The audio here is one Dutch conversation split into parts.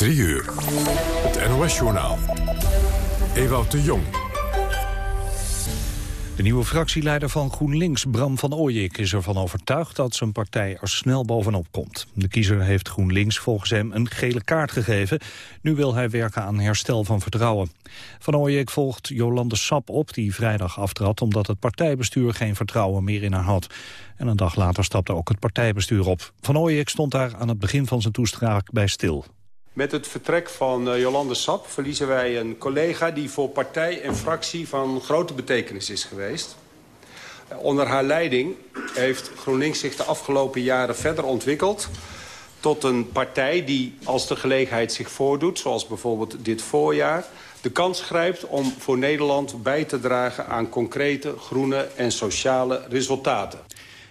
3 uur. Het NOS-journaal. Ewout de Jong. De nieuwe fractieleider van GroenLinks, Bram van Ooyik, is ervan overtuigd dat zijn partij er snel bovenop komt. De kiezer heeft GroenLinks volgens hem een gele kaart gegeven. Nu wil hij werken aan herstel van vertrouwen. Van Ooyik volgt Jolande Sap op, die vrijdag aftrad omdat het partijbestuur geen vertrouwen meer in haar had. En een dag later stapte ook het partijbestuur op. Van Ooyik stond daar aan het begin van zijn toespraak bij stil. Met het vertrek van uh, Jolande Sap verliezen wij een collega... die voor partij en fractie van grote betekenis is geweest. Uh, onder haar leiding heeft GroenLinks zich de afgelopen jaren verder ontwikkeld... tot een partij die, als de gelegenheid zich voordoet... zoals bijvoorbeeld dit voorjaar... de kans grijpt om voor Nederland bij te dragen... aan concrete groene en sociale resultaten.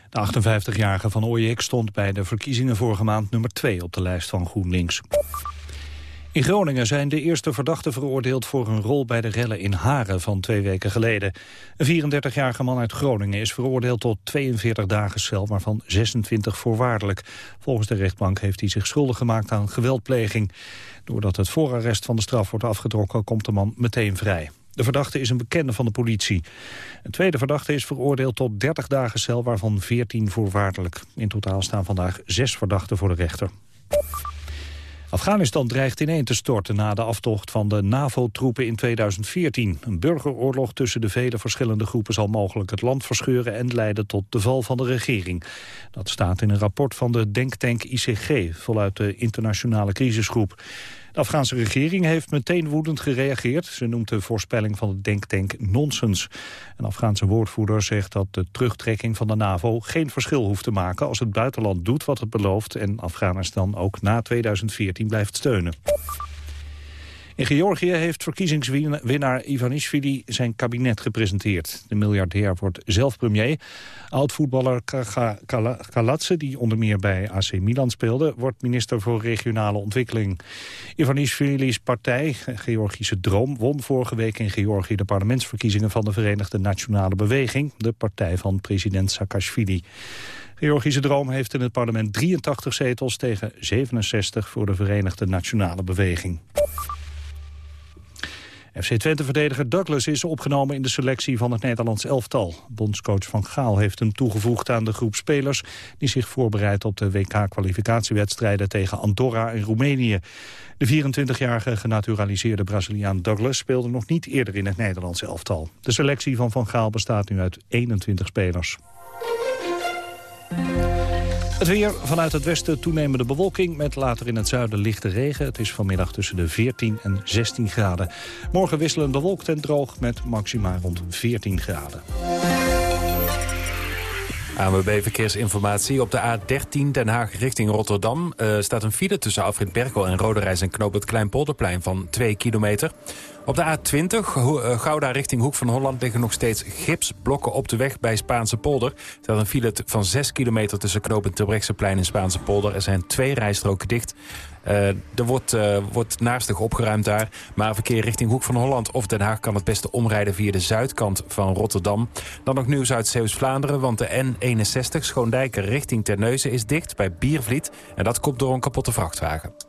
De 58-jarige van Ooyek stond bij de verkiezingen vorige maand nummer 2 op de lijst van GroenLinks. In Groningen zijn de eerste verdachten veroordeeld voor een rol bij de rellen in Haren van twee weken geleden. Een 34-jarige man uit Groningen is veroordeeld tot 42 dagen cel, waarvan 26 voorwaardelijk. Volgens de rechtbank heeft hij zich schuldig gemaakt aan geweldpleging. Doordat het voorarrest van de straf wordt afgetrokken, komt de man meteen vrij. De verdachte is een bekende van de politie. Een tweede verdachte is veroordeeld tot 30 dagen cel, waarvan 14 voorwaardelijk. In totaal staan vandaag zes verdachten voor de rechter. Afghanistan dreigt ineen te storten na de aftocht van de NAVO-troepen in 2014. Een burgeroorlog tussen de vele verschillende groepen zal mogelijk het land verscheuren en leiden tot de val van de regering. Dat staat in een rapport van de denktank ICG, voluit de internationale crisisgroep. De Afghaanse regering heeft meteen woedend gereageerd. Ze noemt de voorspelling van de denktank nonsens. Een Afghaanse woordvoerder zegt dat de terugtrekking van de NAVO... geen verschil hoeft te maken als het buitenland doet wat het belooft... en Afghanistan ook na 2014 blijft steunen. In Georgië heeft verkiezingswinnaar Ivanishvili zijn kabinet gepresenteerd. De miljardair wordt zelf premier. Oud-voetballer Kalatse, die onder meer bij AC Milan speelde... wordt minister voor regionale ontwikkeling. Ivanishvili's partij, Georgische Droom... won vorige week in Georgië de parlementsverkiezingen... van de Verenigde Nationale Beweging, de partij van president Saakashvili. Georgische Droom heeft in het parlement 83 zetels tegen 67 voor de Verenigde Nationale Beweging. FC Twente-verdediger Douglas is opgenomen in de selectie van het Nederlands elftal. Bondscoach Van Gaal heeft hem toegevoegd aan de groep spelers... die zich voorbereidt op de WK-kwalificatiewedstrijden tegen Andorra en Roemenië. De 24-jarige genaturaliseerde Braziliaan Douglas speelde nog niet eerder in het Nederlands elftal. De selectie van Van Gaal bestaat nu uit 21 spelers. Het weer vanuit het westen toenemende bewolking met later in het zuiden lichte regen. Het is vanmiddag tussen de 14 en 16 graden. Morgen wisselen bewolkt en droog met maxima rond 14 graden. ANWB Verkeersinformatie. Op de A13 Den Haag richting Rotterdam uh, staat een file tussen Afrit Berkel en Roderijs en Knoop het Kleinpolderplein van 2 kilometer. Op de A20, eh, Gouda richting Hoek van Holland... liggen nog steeds gipsblokken op de weg bij Spaanse polder. Er een file van 6 kilometer tussen knooppunt Terbrechtseplein en Spaanse polder. Er zijn twee rijstroken dicht. Uh, er wordt, uh, wordt naastig opgeruimd daar. Maar verkeer richting Hoek van Holland of Den Haag... kan het beste omrijden via de zuidkant van Rotterdam. Dan nog nieuws uit Zeeuws-Vlaanderen... want de N61 Schoondijker richting Terneuzen is dicht bij Biervliet. En dat komt door een kapotte vrachtwagen.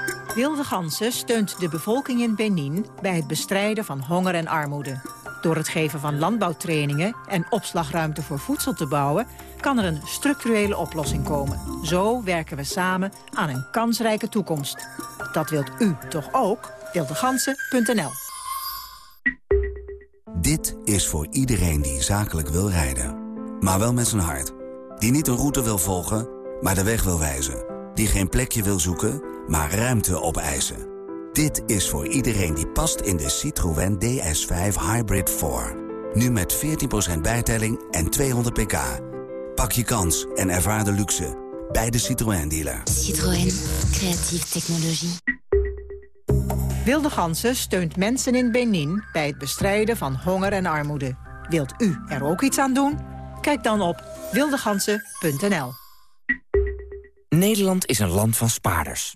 Wilde Gansen steunt de bevolking in Benin bij het bestrijden van honger en armoede. Door het geven van landbouwtrainingen en opslagruimte voor voedsel te bouwen... kan er een structurele oplossing komen. Zo werken we samen aan een kansrijke toekomst. Dat wilt u toch ook? Wildegansen.nl Dit is voor iedereen die zakelijk wil rijden. Maar wel met zijn hart. Die niet een route wil volgen, maar de weg wil wijzen. Die geen plekje wil zoeken maar ruimte opeisen. Dit is voor iedereen die past in de Citroën DS5 Hybrid 4. Nu met 14% bijtelling en 200 pk. Pak je kans en ervaar de luxe bij de Citroën dealer. Citroën, creatieve technologie. Wilde Gansen steunt mensen in Benin bij het bestrijden van honger en armoede. Wilt u er ook iets aan doen? Kijk dan op wildegansen.nl. Nederland is een land van spaarders.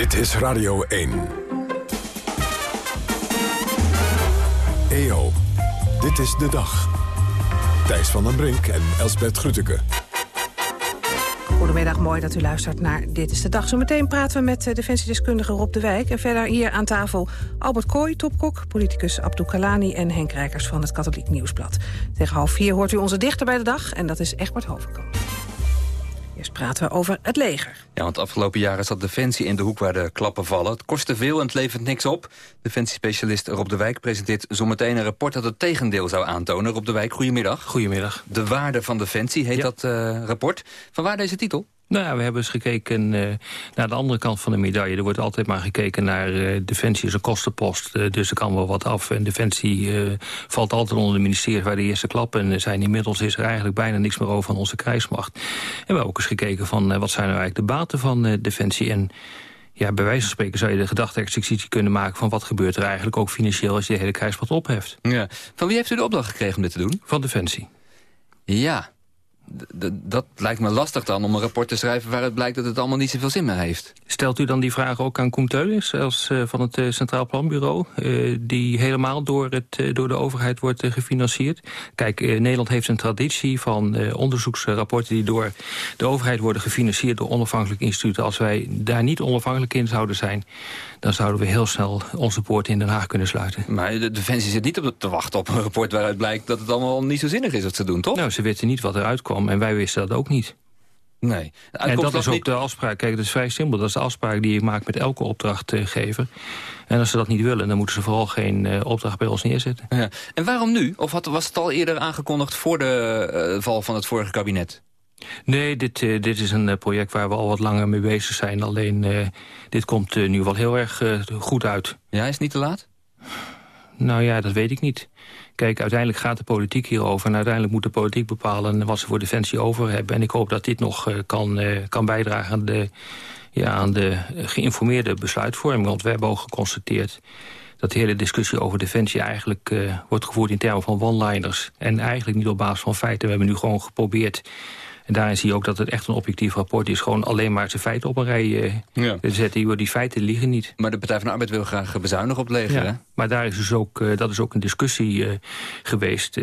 Dit is Radio 1. EO, dit is de dag. Thijs van den Brink en Elsbert Grütke. Goedemiddag, mooi dat u luistert naar Dit is de Dag. Zometeen praten we met eh, defensiedeskundige Rob de Wijk. En verder hier aan tafel Albert Kooi, topkok, politicus Abdou Kalani... en Henk Rijkers van het Katholiek Nieuwsblad. Tegen half vier hoort u onze dichter bij de dag en dat is Egbert Hovenkamp. Eerst praten we over het leger. Ja, want afgelopen jaren zat Defensie in de hoek waar de klappen vallen. Het kostte veel en het levert niks op. Defensiespecialist Rob de Wijk presenteert zometeen een rapport... dat het tegendeel zou aantonen. Rob de Wijk, goedemiddag. Goedemiddag. De waarde van Defensie heet dat uh, rapport. Van waar deze titel? Nou ja, we hebben eens gekeken uh, naar de andere kant van de medaille. Er wordt altijd maar gekeken naar uh, Defensie is een kostenpost. Uh, dus er kan wel wat af. En Defensie valt altijd onder het ministerie waar de eerste klappen en zijn. Inmiddels is er eigenlijk bijna niks meer over van onze krijgsmacht. En we hebben ook eens gekeken van wat zijn nou eigenlijk de baten van Defensie. En ja, bij wijze van spreken zou je de gedachte-exercitie kunnen maken... van wat gebeurt er eigenlijk ook financieel als je de hele krijgsmacht opheft. Ja. Van wie heeft u de opdracht gekregen om dit te doen? Van Defensie. Ja, dat lijkt me lastig dan om een rapport te schrijven... waaruit blijkt dat het allemaal niet zoveel zin meer heeft. Stelt u dan die vraag ook aan Koen als, uh, van het uh, Centraal Planbureau... Uh, die helemaal door, het, door de overheid wordt gefinancierd? Kijk, Nederland heeft een traditie van onderzoeksrapporten... die door de overheid worden gefinancierd door onafhankelijke instituten. Als wij daar niet onafhankelijk in zouden zijn... dan zouden we heel snel onze poorten in Den Haag kunnen sluiten. Maar de Defensie zit niet op te wachten op een rapport waaruit blijkt... dat het allemaal niet zo zinnig is wat ze doen, toch? Nou, ze weten niet wat eruit kwam en wij wisten dat ook niet. Nee. En dat is ook niet... de afspraak. Kijk, dat is vrij simpel. Dat is de afspraak die je maakt met elke opdrachtgever. En als ze dat niet willen, dan moeten ze vooral geen uh, opdracht bij ons neerzetten. Ja. En waarom nu? Of had, was het al eerder aangekondigd voor de uh, val van het vorige kabinet? Nee, dit, uh, dit is een project waar we al wat langer mee bezig zijn. Alleen, dit komt nu wel heel erg goed uit. Ja, is het niet te laat? Nou ja, dat weet ik niet. Kijk, uiteindelijk gaat de politiek hierover... en uiteindelijk moet de politiek bepalen wat ze voor Defensie over hebben. En ik hoop dat dit nog kan, kan bijdragen aan de, ja, aan de geïnformeerde besluitvorming. Want we hebben ook geconstateerd dat de hele discussie over Defensie eigenlijk wordt gevoerd in termen van one-liners. En eigenlijk niet op basis van feiten. We hebben nu gewoon geprobeerd en daarin zie je ook dat het echt een objectief rapport is. Gewoon alleen maar zijn feiten op een rij uh, ja. zetten. Die feiten liegen niet. Maar de Partij van de Arbeid wil graag bezuinigen op het leger, ja. Maar daar is dus ook, uh, dat is ook een discussie uh, geweest...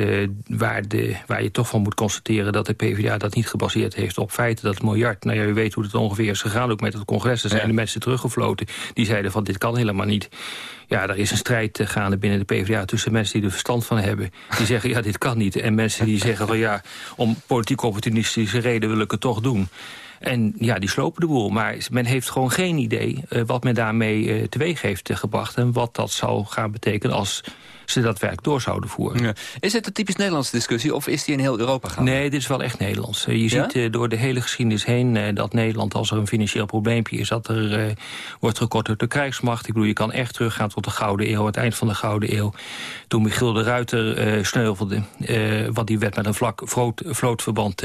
waar, de, waar je toch van moet constateren dat de PvdA dat niet gebaseerd heeft op feiten. Dat miljard, nou ja, u weet hoe het ongeveer is gegaan. Ook met het congres, er zijn ja. de mensen teruggefloten. Die zeiden van dit kan helemaal niet. Ja, er is een strijd gaande binnen de PvdA tussen mensen die er verstand van hebben. Die zeggen, ja, dit kan niet. En mensen die zeggen van ja, om politiek opportunistische reden wil ik het toch doen. En ja, die slopen de boel. Maar men heeft gewoon geen idee uh, wat men daarmee uh, teweeg heeft gebracht... en wat dat zou gaan betekenen als ze dat werk door zouden voeren. Ja. Is het een typisch Nederlandse discussie of is die in heel Europa gaan? Nee, dit is wel echt Nederlands. je ja? ziet door de hele geschiedenis heen dat Nederland, als er een financieel probleempje is... dat er wordt gekort door de krijgsmacht. Ik bedoel, je kan echt teruggaan tot de Gouden Eeuw, het eind van de Gouden Eeuw. Toen Michiel de Ruiter sneuvelde, want die werd met een vlak vloot, vlootverband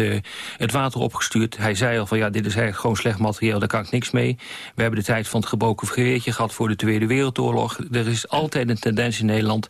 het water opgestuurd. Hij zei al van ja, dit is eigenlijk gewoon slecht materieel, daar kan ik niks mee. We hebben de tijd van het gebroken geweertje gehad voor de Tweede Wereldoorlog. Er is altijd een tendens in Nederland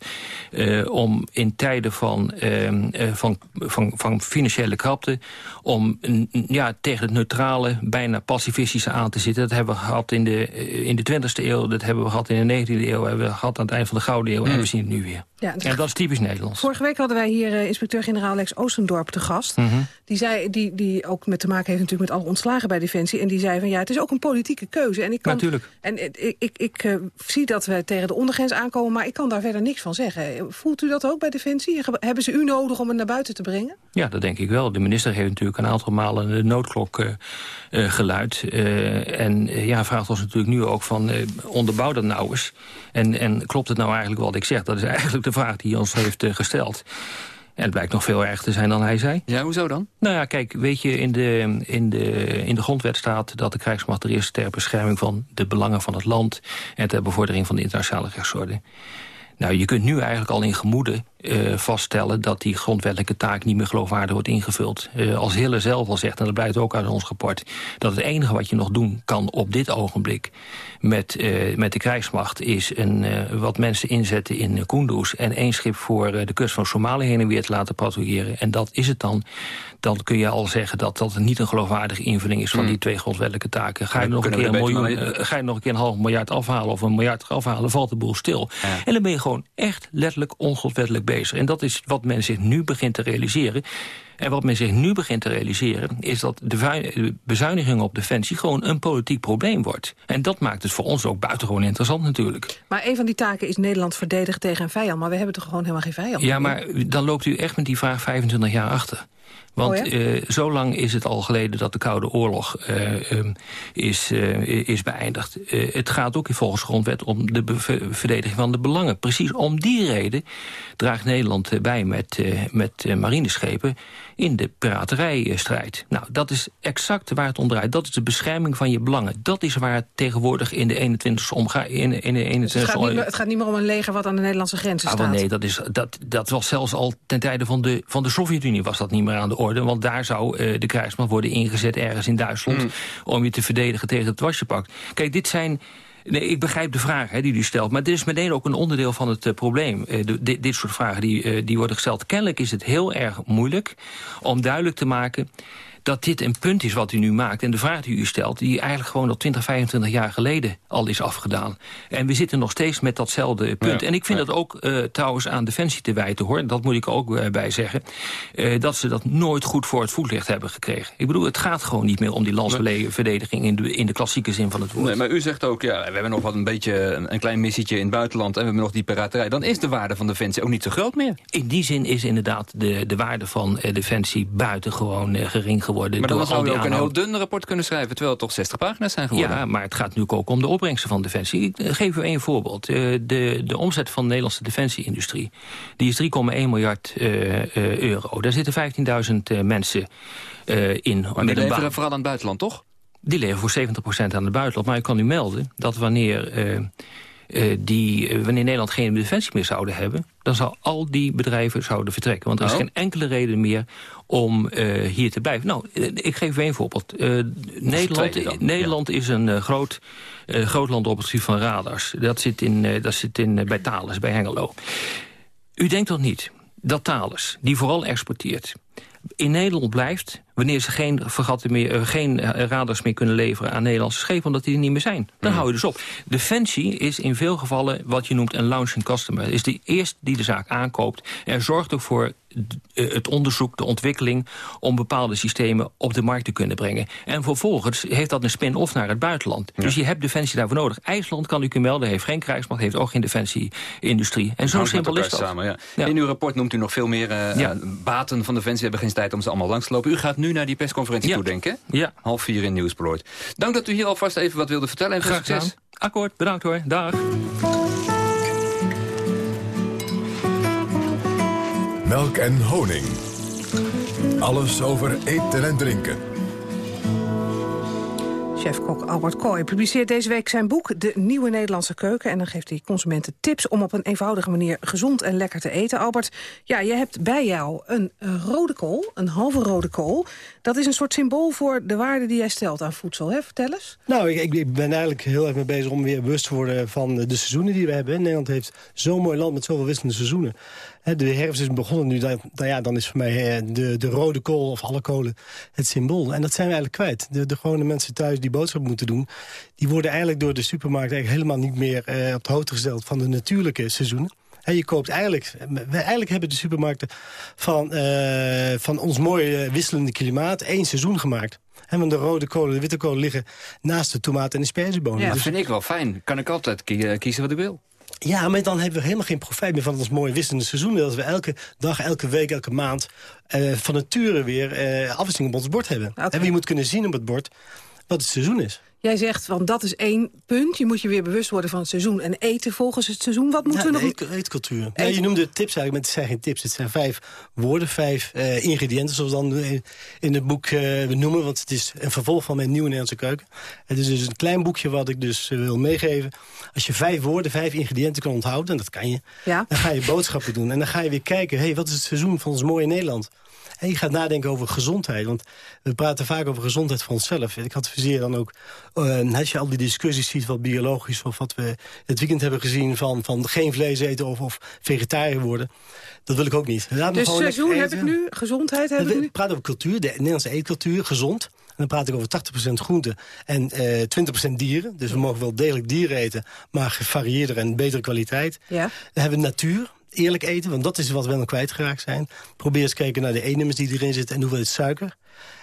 uh, om in tijden van, uh, van, van, van financiële krapte... om ja, tegen het neutrale, bijna pacifistische aan te zitten. Dat hebben we gehad in de, in de 20e eeuw, dat hebben we gehad in de 19e eeuw... hebben we gehad aan het eind van de Gouden Eeuw en we zien het nu weer. Ja, en dat is typisch Nederlands. Vorige week hadden wij hier uh, inspecteur-generaal Lex Oostendorp te gast. Mm -hmm. Die zei, die, die ook met te maken heeft natuurlijk met alle ontslagen bij Defensie. En die zei van ja, het is ook een politieke keuze. En ik kan, Natuurlijk. En ik, ik, ik uh, zie dat we tegen de ondergrens aankomen, maar ik kan daar verder niks van zeggen. Voelt u dat ook bij Defensie? Hebben ze u nodig om het naar buiten te brengen? Ja, dat denk ik wel. De minister heeft natuurlijk een aantal malen de noodklok uh, uh, geluid. en ja, vraagt ons natuurlijk nu ook van onderbouw dat nou eens. En, en klopt het nou eigenlijk wat ik zeg? Dat is eigenlijk de vraag die hij ons heeft gesteld. En het blijkt nog veel erger te zijn dan hij zei. Ja, hoezo dan? Nou ja, kijk, weet je, in de, in de, in de grondwet staat dat de krijgsmacht er is ter bescherming van de belangen van het land en ter bevordering van de internationale rechtsorde. Nou, je kunt nu eigenlijk al in gemoede uh, vaststellen... dat die grondwettelijke taak niet meer geloofwaardig wordt ingevuld. Uh, als Hille zelf al zegt, en dat blijkt ook uit ons rapport... dat het enige wat je nog doen kan op dit ogenblik met, uh, met de krijgsmacht... is een, wat mensen inzetten in Kunduz... en één schip voor de kust van Somalië heen en weer te laten patrouilleren. En dat is het dan. Dan kun je al zeggen dat dat niet een geloofwaardige invulling is... van Hmm. die twee grondwettelijke taken. Ga je, nog een, keer een miljoen, ga je nog een keer een half miljard afhalen... of een miljard afhalen, valt de boel stil. Ja. En dan ben je gewoon echt letterlijk ongrondwettelijk bezig. En dat is wat men zich nu begint te realiseren. En wat men zich nu begint te realiseren... is dat de bezuiniging op defensie gewoon een politiek probleem wordt. En dat maakt het voor ons ook buitengewoon interessant natuurlijk. Maar een van die taken is Nederland verdedigen tegen een vijand. Maar we hebben toch gewoon helemaal geen vijand? Ja, maar dan loopt u echt met die vraag 25 jaar achter. Want oh ja? uh, zo lang is het al geleden dat de Koude Oorlog uh, um, is, uh, is beëindigd. het gaat ook in volgens grondwet om de verdediging van de belangen. Precies om die reden draagt Nederland bij met, met marineschepen in de piraterijstrijd. Nou, dat is exact waar het om draait. Dat is de bescherming van je belangen. Dat is waar het tegenwoordig in de 21 omgaat. In, in de 21 dus het, gaat niet meer, het gaat niet meer om een leger wat aan de Nederlandse grenzen ah, staat. Nee, dat, is, dat, dat was zelfs al ten tijde van de, van de Sovjet-Unie was dat niet meer aan de orde. Want daar zou uh, de krijgsmacht worden ingezet ergens in Duitsland... Mm. om je te verdedigen tegen het wasjepak. Kijk, dit zijn... Nee, ik begrijp de vraag hè, die u stelt. Maar dit is meteen ook een onderdeel van het uh, probleem. De, dit, soort vragen die, uh, die worden gesteld. Kennelijk is het heel erg moeilijk om duidelijk te maken dat dit een punt is wat u nu maakt. En de vraag die u stelt, die eigenlijk gewoon al 20, 25 jaar geleden al is afgedaan. En we zitten nog steeds met datzelfde punt. Ja, en ik vind ja. dat ook uh, trouwens aan Defensie te wijten, hoor. Dat moet ik ook uh, bij zeggen. Uh, dat ze dat nooit goed voor het voetlicht hebben gekregen. Ik bedoel, het gaat gewoon niet meer om die landsverdediging in de, in de klassieke zin van het woord. Nee, maar u zegt ook, ja, we hebben nog wat een beetje een, een klein missietje in het buitenland... en we hebben nog die piraterij. Dan is de waarde van Defensie ook niet zo groot meer. In die zin is inderdaad de, de waarde van Defensie buitengewoon gering geworden. Maar dan zou je ook een heel dun rapport kunnen schrijven... terwijl het toch 60 pagina's zijn geworden. Ja, maar het gaat nu ook om de opbrengsten van Defensie. Ik geef u één voorbeeld. Uh, de, de omzet van de Nederlandse defensieindustrie... die is 3,1 miljard uh, euro. Daar zitten 15.000 mensen in. Maar die leveren vooral aan het buitenland, toch? Die leveren voor 70% aan het buitenland. Maar ik kan u melden dat wanneer... Uh, die, uh, wanneer Nederland geen defensie meer zouden hebben... dan zou al die bedrijven zouden vertrekken. Want er is oh. geen enkele reden meer om uh, hier te blijven. Nou, ik geef u een voorbeeld. Nederland, Nederland ja. is een groot, groot land op het gebied van radars. Dat zit, in, dat zit in, bij Thales, bij Hengelo. U denkt toch niet dat Thales, die vooral exporteert... in Nederland blijft wanneer ze geen, vergatten meer, uh, geen radars meer kunnen leveren aan Nederlandse schepen... omdat die er niet meer zijn. Dan mm. hou je dus op. Defensie is in veel gevallen wat je noemt een launching customer. Is de eerste die de zaak aankoopt. En zorgt ook voor uh, het onderzoek, de ontwikkeling... om bepaalde systemen op de markt te kunnen brengen. En vervolgens heeft dat een spin-off naar het buitenland. Ja. Dus je hebt defensie daarvoor nodig. IJsland, kan ik u melden, heeft geen krijgsmacht... heeft ook geen defensie-industrie. En zo simpel is dat. Samen, ja. Ja. In uw rapport noemt u nog veel meer uh, baten van defensie. We hebben geen tijd om ze allemaal langs te lopen. U gaat nu naar die persconferentie toe, denk ik? Ja. Half vier in Nieuwsbloed. Dank dat u hier alvast even wat wilde vertellen. En veel Graag succes. Gedaan. Akkoord, bedankt hoor. Dag. Melk en honing. Alles over eten en drinken. Chefkok Albert Kooi publiceert deze week zijn boek De Nieuwe Nederlandse Keuken. En dan geeft hij consumenten tips om op een eenvoudige manier gezond en lekker te eten. Albert, ja, je hebt bij jou een rode kool, een halve rode kool. Dat is een soort symbool voor de waarde die jij stelt aan voedsel. Hè? Vertel eens. Nou, ik, ik ben eigenlijk heel erg mee bezig om weer bewust te worden van de seizoenen die we hebben. Nederland heeft zo'n mooi land met zoveel wisselende seizoenen. De herfst is begonnen nu, dan, ja, dan is voor mij de, de rode kool of alle kolen het symbool. En dat zijn we eigenlijk kwijt. De, de gewone mensen thuis die boodschap moeten doen... die worden eigenlijk door de supermarkt eigenlijk helemaal niet meer uh, op de hoogte gesteld van de natuurlijke seizoenen. En je koopt eigenlijk... Eigenlijk hebben de supermarkten van, uh, van ons mooie wisselende klimaat... één seizoen gemaakt. En want de rode kolen, de witte kolen liggen naast de tomaten en de sperziebonen. Ja, dat dus vind ik wel fijn. Kan ik altijd kiezen wat ik wil. Ja, maar dan hebben we helemaal geen profijt meer van ons mooie wisselende seizoen. Dat we elke dag, elke week, elke maand uh, van nature weer uh, afwisseling op ons bord hebben. Okay. En je moet kunnen zien op het bord wat het seizoen is. Jij zegt, van dat is één punt. Je moet je weer bewust worden van het seizoen en eten volgens het seizoen. Wat moeten we nog... Eet, eetcultuur. Ja, je noemde tips eigenlijk, maar het zijn geen tips. Het zijn vijf woorden, vijf uh, ingrediënten, zoals we dan in het boek uh, noemen. Want het is een vervolg van mijn nieuwe Nederlandse keuken. Het is dus een klein boekje wat ik dus uh, wil meegeven. Als je vijf woorden, vijf ingrediënten kan onthouden, en dat kan je... Ja. dan ga je boodschappen doen. En dan ga je weer kijken, hey, wat is het seizoen van ons mooie Nederland? En je gaat nadenken over gezondheid. Want we praten vaak over gezondheid voor onszelf. Ik adviseer dan ook, uh, als je al die discussies ziet... wat biologisch of wat we het weekend hebben gezien... van, van geen vlees eten of, of vegetariër worden... dat wil ik ook niet. Laat dus seizoen heb ik nu, gezondheid heb ik nu? Ik praat over cultuur, de Nederlandse eetcultuur, gezond... En dan praat ik over 80% groente en uh, eh, 20% dieren. Dus we mogen wel degelijk dieren eten, maar gevarieerder en betere kwaliteit. Ja. Dan hebben we natuur eerlijk eten, want dat is wat we dan kwijtgeraakt zijn. Probeer eens kijken naar de E-nummers die erin zitten en hoeveel suiker.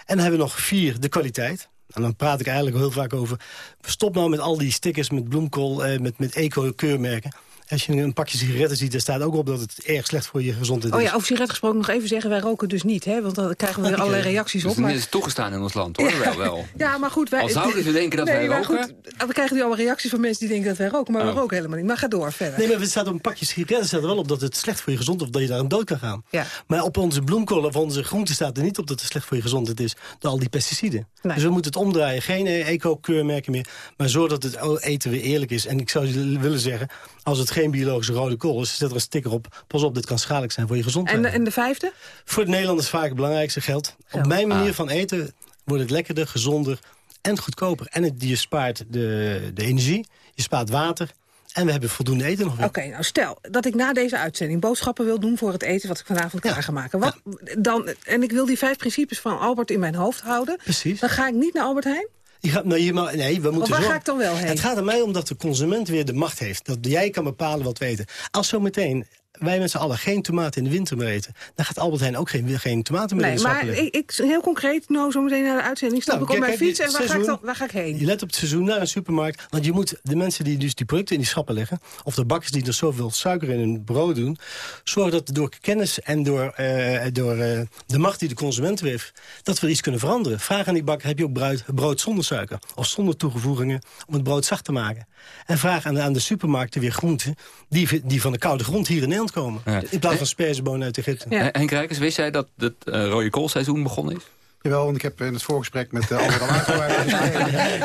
En dan hebben we nog vier, de kwaliteit. En dan praat ik eigenlijk heel vaak over... stop nou met al die stickers met bloemkool, eh, met, met eco-keurmerken. Als je een pakje sigaretten ziet, daar staat ook op dat het erg slecht voor je gezondheid is. Oh ja, over sigaretten gesproken nog even zeggen, wij roken dus niet. Hè? Want dan krijgen we weer allerlei reacties op. Maar... Het is toegestaan in ons land, hoor. Ja. Wel, wel. Ja, maar goed. Wij, Al zouden ze denken dat nee, wij roken. Goed, we krijgen nu allemaal reacties van mensen die denken dat wij roken. Maar oh. we roken helemaal niet. Maar ga door, verder. Nee, maar er staat op een pakje sigaretten staat er wel op dat het slecht voor je gezondheid is. Of dat je daar aan dood kan gaan. Ja. Maar op onze bloemkool of onze groenten staat er niet op dat het slecht voor je gezondheid is. Door al die pesticiden. Nee. Dus we moeten het omdraaien. Geen eco-keurmerken meer. Maar zorg dat het eten weer eerlijk is. En ik zou willen zeggen, als het geen biologische rode kool is, zet er een sticker op. Pas op, dit kan schadelijk zijn voor je gezondheid. En de, en de vijfde? Voor het Nederlanders vaak het belangrijkste geld. Op mijn manier ah. van eten wordt het lekkerder, gezonder en goedkoper. En het, je spaart de, de energie, je spaart water... En we hebben voldoende eten nog Oké, nou stel dat ik na deze uitzending boodschappen wil doen voor het eten wat ik vanavond klaar ga maken. Wat, dan, en ik wil die vijf principes van Albert in mijn hoofd houden. Precies. Dan ga ik niet naar Albert Heijn? Je gaat, nee, nee, we moeten waar ga ik dan wel heen? Het gaat er mij om dat de consument weer de macht heeft. Dat jij kan bepalen wat we eten. Als zometeen wij met z'n allen geen tomaten in de winter meer eten... dan gaat Albert Heijn ook geen, geen tomaten meer nee, in de maar ik, ik, heel concreet, nou zo meteen naar de uitzending... stap nou, ik op mijn fiets en waar, ga ik dan, waar ga ik heen? Je let op het seizoen naar een supermarkt. Want je moet de mensen die dus die producten in die schappen leggen... of de bakkers die er zoveel suiker in hun brood doen... zorgen dat door kennis en door, uh, door uh, de macht die de consument heeft... dat we iets kunnen veranderen. Vraag aan die bakker, heb je ook brood, brood zonder suiker? Of zonder toegevoegingen om het brood zacht te maken? En vraag aan de, aan de supermarkten weer groenten... Die, die van de koude grond hier in Nederland komen. In plaats van sperziebonen uit Egypte. Ja. Henk Rijkers, wist jij dat het uh, rode koolseizoen begonnen is? Jawel, want ik heb in het voorgesprek met uh, Albert al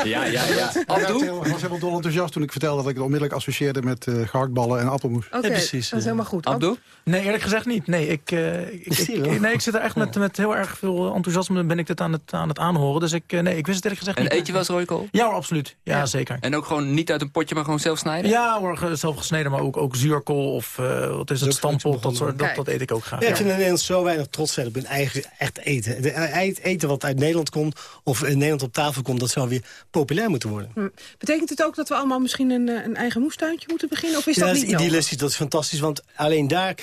Ja, ja, ja. Abdoe? Ik was helemaal dol enthousiast toen ik vertelde dat ik het onmiddellijk associeerde met uh, gehaktballen en appelmoes. Oké, precies. dat is helemaal goed. Abdoe? Nee, eerlijk gezegd niet. Nee, ik, uh, ik, ik, nee, ik zit er echt met, met heel erg veel enthousiasme ben ik dit aan het, aan het aanhoren. Dus ik, nee, ik wist het eerlijk gezegd en niet. En eet je wel eens rooikool? Ja hoor, absoluut. Ja, ja, zeker. En ook gewoon niet uit een potje, maar gewoon zelf snijden? Ja hoor, zelf gesneden, maar ook, ook zuurkool of uh, wat is het, stampot, dat, soort, dat, dat eet ik ook graag. Ja, ik vind in Nederland zo weinig trots zijn op hun eigen echt eten. De, eten wat uit Nederland komt of in Nederland op tafel komt... dat zou weer populair moeten worden. Hm. Betekent het ook dat we allemaal misschien een, eh, een eigen moestuintje moeten beginnen? Of is dat, dat niet is idealistisch, dat is fantastisch. Want alleen daar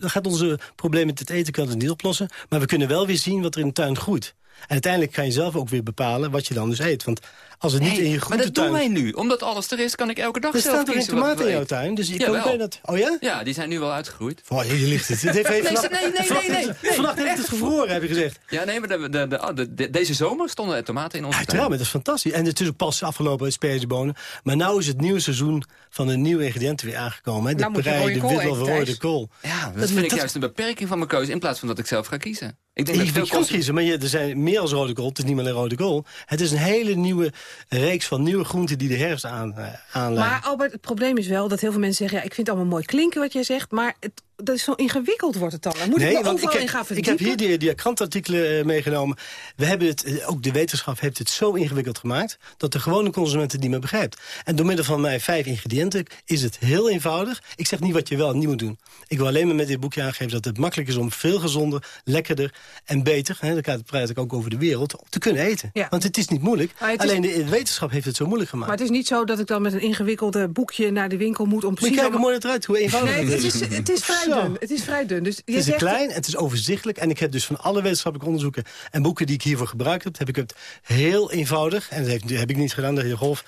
gaat onze probleem met het eten kan het niet oplossen. Maar we kunnen wel weer zien wat er in de tuin groeit. En uiteindelijk kan je zelf ook weer bepalen wat je dan dus eet. Want als het niet in je groentetuin... Maar dat doen wij nu. Omdat alles er is, kan ik elke dag er zelf Er staan tomaten in jouw tuin? Dus je ja, kan dat... Oh ja? Ja, die zijn nu wel uitgegroeid. Oh, hier ligt het. het heeft nee, vannacht, nee, nee, nee, nee, Vannacht heeft het gevroren, heb je gezegd. Ja, nee, maar de, de, de, de, deze zomer stonden er tomaten in onze tuin. Ja, dat is fantastisch. En het is ook pas afgelopen sperziebonen. Maar nu is het nieuwe seizoen van de nieuwe ingrediënten weer aangekomen. Hè? De nou prei, de wit of rode kool. Ja, dat, vind ik juist een beperking van mijn keuze... in plaats van dat ik zelf ga kiezen. Ik denk dat je kan kiezen, maar er zijn meer als rode kool. Het is niet meer alleen rode kool. Het is een hele nieuwe reeks van nieuwe groenten die de herfst aan, uh, Maar Albert, het probleem is wel dat heel veel mensen zeggen... ja, ik vind het allemaal mooi klinken wat jij zegt... maar het, dat is zo ingewikkeld wordt het dan. Dan moet nee, ik me overal ik heb, in gaan ik verdiepen. heb hier die, die krantartikelen eh, meegenomen. We hebben het, eh, ook de wetenschap heeft het zo ingewikkeld gemaakt... dat de gewone consument het niet meer begrijpt. En door middel van mijn vijf ingrediënten is het heel eenvoudig. Ik zeg niet wat je wel en niet moet doen. Ik wil alleen maar met dit boekje aangeven dat het makkelijk is... om veel gezonder, lekkerder en beter... Hè, dan praat ik ook over de wereld, te kunnen eten. Ja. Want het is niet moeilijk. Het is- Alleen de, de wetenschap heeft het zo moeilijk gemaakt. Maar het is niet zo dat ik dan met een ingewikkelde boekje naar de winkel moet... om precies... kijken hoe mooi het eruit, hoe eenvoudig Nee, het het is. is, het is vrij Zo. dun. Het is vrij dun. Dus je Het is zegt, klein het is overzichtelijk. En ik heb dus van alle wetenschappelijke onderzoeken en boeken die ik hiervoor gebruikt heb... heb ik het heel eenvoudig, en dat heb ik niet gedaan, de heer Golf,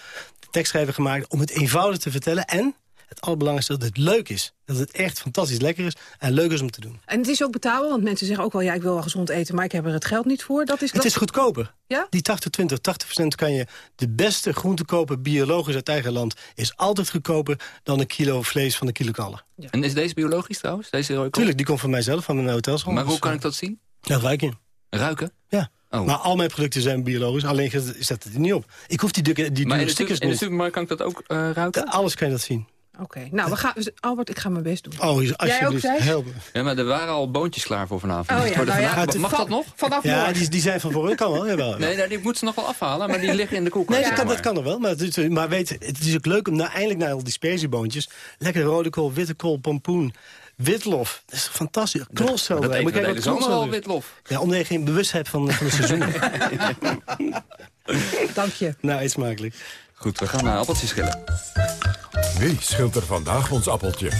tekstschrijver gemaakt... om het eenvoudig te vertellen en het allerbelangrijkste dat het leuk is. Dat het echt fantastisch lekker is en leuk is om te doen. En het is ook betaalbaar, want mensen zeggen ook wel... ja, ik wil wel gezond eten, maar ik heb er het geld niet voor. Dat is, Het dat- is goedkoper. Ja? Die 80-20, 80% kan je de beste groente kopen, biologisch uit eigen land... is altijd goedkoper dan een kilo vlees van een kilo knallen. En is deze biologisch trouwens? Deze rode kool? Tuurlijk, die komt van mijzelf, van mijn hotels. Maar hoe kan ik dat zien? Dat ruik je. Ruiken? Ja. Oh. Maar al mijn producten zijn biologisch, alleen zet het er niet op. Ik hoef die, dikke- die Maar in dure de, stickers in de supermarkt kan ik dat ook eh, ruiken? Alles kan je dat zien. Oké, nou, we gaan, Albert, ik ga mijn best doen. Oh, Jij ook, alsjeblieft, help me. Ja, maar er waren al boontjes klaar voor vanavond. Oh ja, er nou ja, Mag van- dat nog? Vanaf Ja, morgen. die, die zijn van voren. Dat kan wel, jawel. Nee, nou, die moeten ze nog wel afhalen, maar die liggen in de koelkast. Nee, dat, kan, maar. dat kan nog wel. Maar, het is, maar weet, het is ook leuk om na, eindelijk naar al die sperzieboontjes... lekker rode kool, witte kool, pompoen, witlof. Dat is fantastisch. Knolsel. Dat Moet eten je we de kijken hele wat zomer knolsel al is. witlof. Ja, omdat je geen bewustheid van, van het seizoen Dank je. Nou, eet smakelijk. Goed, we gaan naar appeltjes schillen. Wie schilt er vandaag ons appeltje?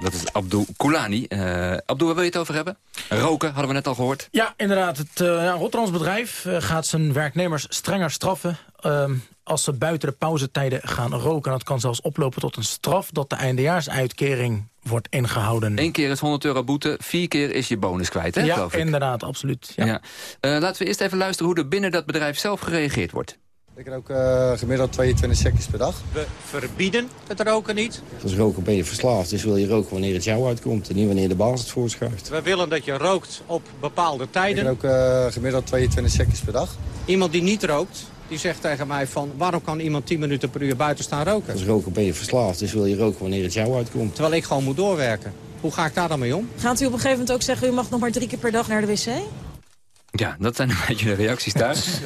Dat is Abdul Koulani. Eh Abdul, waar wil je het over hebben? Roken, hadden we net al gehoord. Ja, inderdaad. Het uh, ja, Rotterdams bedrijf uh, gaat zijn werknemers strenger straffen... Uh, als ze buiten de pauzetijden gaan roken. Dat kan zelfs oplopen tot een straf dat de eindejaarsuitkering wordt ingehouden. Eén keer is 100 euro boete, vier keer is je bonus kwijt, hè, ja, inderdaad, absoluut. Ja. Ja. Uh, laten we eerst even luisteren hoe er binnen dat bedrijf zelf gereageerd wordt. Ik rook uh, gemiddeld 22 sekjes per dag. We verbieden het roken niet. Als roken ben je verslaafd, dus wil je roken wanneer het jou uitkomt... en niet wanneer de baas het voorschrijft. We willen dat je rookt op bepaalde tijden. Ik rook uh, gemiddeld 22 sekjes per dag. Iemand die niet rookt, die zegt tegen mij van... waarom kan iemand 10 minuten per uur buiten staan roken? Als roken ben je verslaafd, dus wil je roken wanneer het jou uitkomt. Terwijl ik gewoon moet doorwerken. Hoe ga ik daar dan mee om? Gaat u op een gegeven moment ook zeggen... u mag nog maar drie keer per dag naar de wc? Ja, dat zijn een beetje de reacties thuis.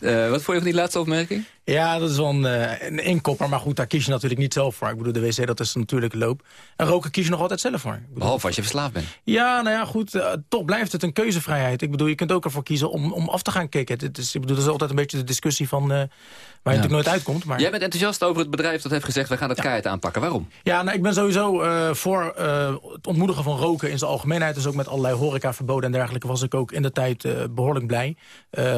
uh, wat vond je van die laatste opmerking? Ja, dat is wel een, uh, een inkopper. Maar goed, daar kies je natuurlijk niet zelf voor. Ik bedoel, de wc, dat is natuurlijk loop. En roken kies je nog altijd zelf voor. Bedoel, Behalve als je verslaafd bent. Ja, nou ja, goed. Uh, toch blijft het een keuzevrijheid. Ik bedoel, je kunt ook ervoor kiezen om, om af te gaan kicken. Het is, ik bedoel, dat is altijd een beetje de discussie van... waar je ja. natuurlijk nooit uitkomt. Maar... Jij bent enthousiast over het bedrijf dat heeft gezegd... we gaan het ja. keihard aanpakken. Waarom? Ja, nou, ik ben sowieso uh, voor uh, het ontmoedigen van roken in zijn algemeenheid. Dus ook met allerlei horecaverboden en dergelijke... was ik ook in de tijd uh, behoorlijk blij.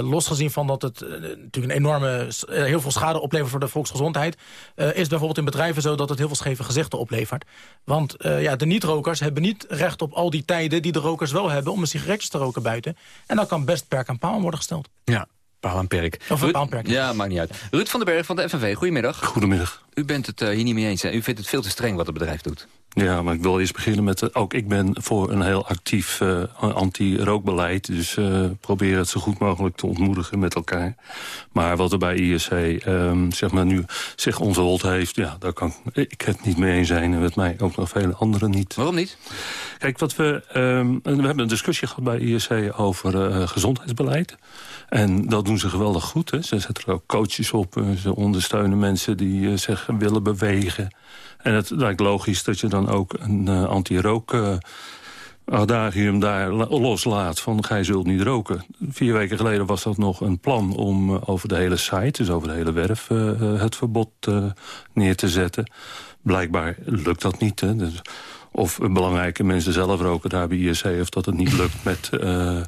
losgezien van dat het natuurlijk een enorme... heel veel schade oplevert voor de volksgezondheid... is bijvoorbeeld in bedrijven zo dat het heel veel scheve gezichten oplevert. Want ja, de niet-rokers hebben niet recht op al die tijden... die de rokers wel hebben om een sigaretje te roken buiten. En dan kan best perk aan paal worden gesteld. Ja. Paal en perk. Of een paalperk. Ja, maakt niet uit. Ruud van den Berg van de FNV, goedemiddag. Goedemiddag. U bent het uh, hier niet mee eens. Hè? U vindt het veel te streng wat het bedrijf doet. Ja, maar ik wil eerst beginnen met... Uh, ook ik ben voor een heel actief uh, anti-rookbeleid. Dus probeer het zo goed mogelijk te ontmoedigen met elkaar. Maar wat er bij ISC um, zeg maar nu zich ontrold heeft... ja, daar kan ik het niet mee eens zijn. En met mij ook nog vele anderen niet. Waarom niet? Kijk, wat we, um, we hebben een discussie gehad bij ISC over gezondheidsbeleid. En dat doen ze geweldig goed. Hè. Ze zetten er ook coaches op. Ze ondersteunen mensen die uh, zich willen bewegen. En het lijkt logisch dat je dan ook een uh, anti-rook... Adagium daar loslaat van gij zult niet roken. Vier weken geleden was dat nog een plan om over de hele site... dus over de hele werf het verbod neer te zetten. Blijkbaar lukt dat niet. Dus of belangrijke mensen zelf roken daar bij ISC... of dat het niet lukt met uh,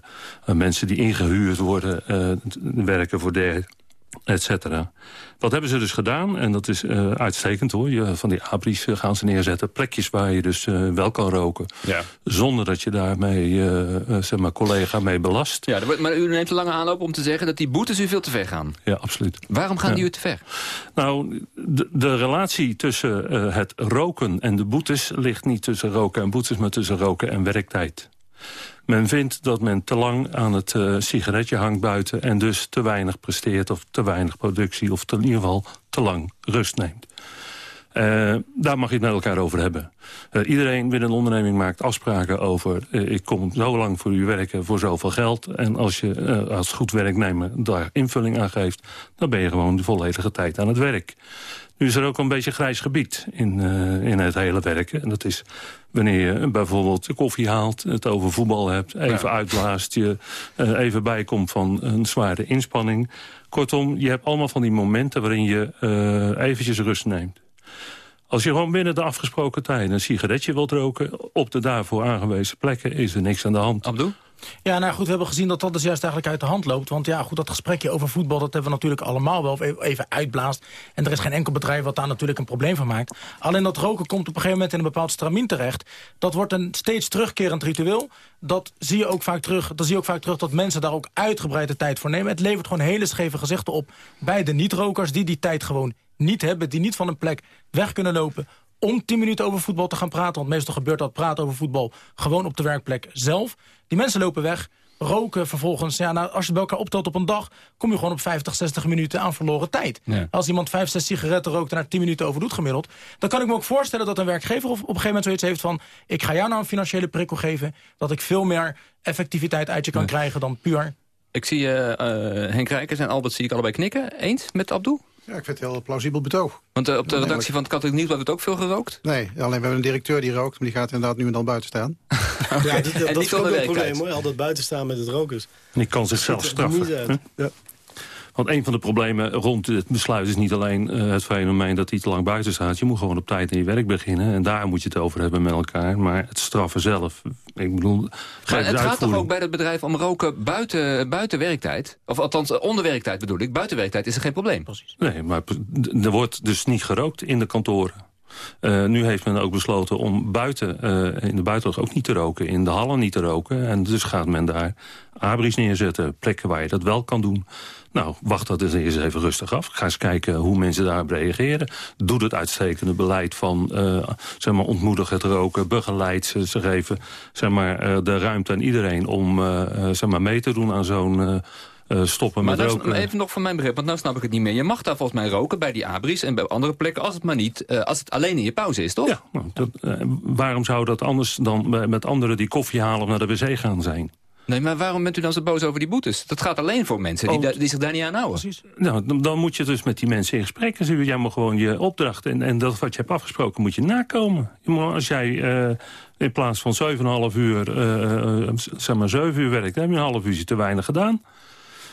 mensen die ingehuurd worden... Uh, werken voor de et cetera. Wat hebben ze dus gedaan? En dat is uh, uitstekend hoor. Je, van die abris gaan ze neerzetten. Plekjes waar je dus uh, wel kan roken. Ja. Zonder dat je daarmee uh, zeg maar collega mee belast. Ja, maar u neemt een lange aanloop om te zeggen dat die boetes u veel te ver gaan. Ja, absoluut. Waarom gaan ja. die u te ver? Nou, de, de relatie tussen het roken en de boetes... ligt niet tussen roken en boetes, maar tussen roken en werktijd. Men vindt dat men te lang aan het uh, sigaretje hangt buiten... en dus te weinig presteert of te weinig productie... of in ieder geval te lang rust neemt. Uh, daar mag je het met elkaar over hebben. Uh, iedereen binnen een onderneming maakt afspraken over... Ik kom zo lang voor u werken voor zoveel geld... en als je als goed werknemer daar invulling aan geeft... dan ben je gewoon de volledige tijd aan het werk. Nu is er ook een beetje grijs gebied in, in het hele werken. En dat is wanneer je bijvoorbeeld koffie haalt, het over voetbal hebt... even ja. uitblaast, je even bijkomt van een zware inspanning. Kortom, je hebt allemaal van die momenten waarin je eventjes rust neemt. Als je gewoon binnen de afgesproken tijd een sigaretje wilt roken... op de daarvoor aangewezen plekken, is er niks aan de hand. Ja, nou goed, we hebben gezien dat dat dus juist eigenlijk uit de hand loopt. Want ja, goed, dat gesprekje over voetbal, dat hebben we natuurlijk allemaal wel even uitblaast. En er is geen enkel bedrijf wat daar natuurlijk een probleem van maakt. Alleen dat roken komt op een gegeven moment in een bepaald stramien terecht. Dat wordt een steeds terugkerend ritueel. Dat zie je ook vaak terug, dan zie je ook vaak terug dat mensen daar ook uitgebreide tijd voor nemen. Het levert gewoon hele scheve gezichten op bij de niet-rokers die die tijd gewoon niet hebben... die niet van een plek weg kunnen lopen om 10 minuten over voetbal te gaan praten. Want meestal gebeurt dat praten over voetbal gewoon op de werkplek zelf. Die mensen lopen weg, roken vervolgens. Ja, nou, als je bij elkaar optelt op een dag... kom je gewoon op 50, 60 minuten aan verloren tijd. Als iemand 5, 6 sigaretten rookt en daar 10 minuten over doet gemiddeld... dan kan ik me ook voorstellen dat een werkgever op een gegeven moment zoiets heeft van... ik ga jou nou een financiële prikkel geven... dat ik veel meer effectiviteit uit je kan krijgen dan puur... Ik zie uh, uh, Henk Rijkers en Albert zie ik allebei knikken. Eens met Abdul? Ja, ik vind het heel plausibel betoog. Want uh, op de redactie van het Katholiek Nieuws wordt het ook veel gerookt? Nee, alleen we hebben een directeur die rookt, maar die gaat inderdaad nu en dan buiten staan. okay. Ja, dat, dat is ook een probleem hoor, altijd buiten staan met het rokers. En die kan zichzelf straffen. Ja. Want een van de problemen rond het besluit is niet alleen uh, het fenomeen dat hij te lang buiten staat. Je moet gewoon op tijd in je werk beginnen. En daar moet je het over hebben met elkaar. Maar het straffen zelf, ik bedoel... Maar het gaat toch ook bij het bedrijf om roken buiten, buiten werktijd? Of althans, onder werktijd bedoel ik. Buiten werktijd is er geen probleem. Precies. Nee, maar er wordt dus niet gerookt in de kantoren. Uh, nu heeft men ook besloten om buiten, uh, in de buitenlucht ook niet te roken. In de hallen niet te roken. En dus gaat men daar abris neerzetten. Plekken waar je dat wel kan doen. Nou, wacht dat eens even rustig af. Ga eens kijken hoe mensen daarop reageren. Doe het uitstekende beleid van uh, zeg maar, ontmoedig het roken. Begeleid ze, ze geven zeg maar, de ruimte aan iedereen om zeg maar, mee te doen aan zo'n... Uh, stoppen maar met roken. Maar even nog van mijn begrip, want nou snap ik het niet meer. Je mag daar volgens mij roken bij die abris en bij andere plekken... als het maar niet, uh, als het alleen in je pauze is, toch? Ja, nou, dat, uh, waarom zou dat anders dan met anderen die koffie halen... of naar de wc gaan zijn? Nee, maar waarom bent u dan zo boos over die boetes? Dat gaat alleen voor mensen die, oh, die zich daar niet aan houden. Precies. Nou, dan, dan, moet je dus met die mensen in gesprek. Dus jij moet gewoon je opdracht en, en dat wat je hebt afgesproken moet je nakomen. Als jij uh, in plaats van 7,5 uur, uh, zeg maar 7 uur werkt... dan heb je een half uurtje te weinig gedaan.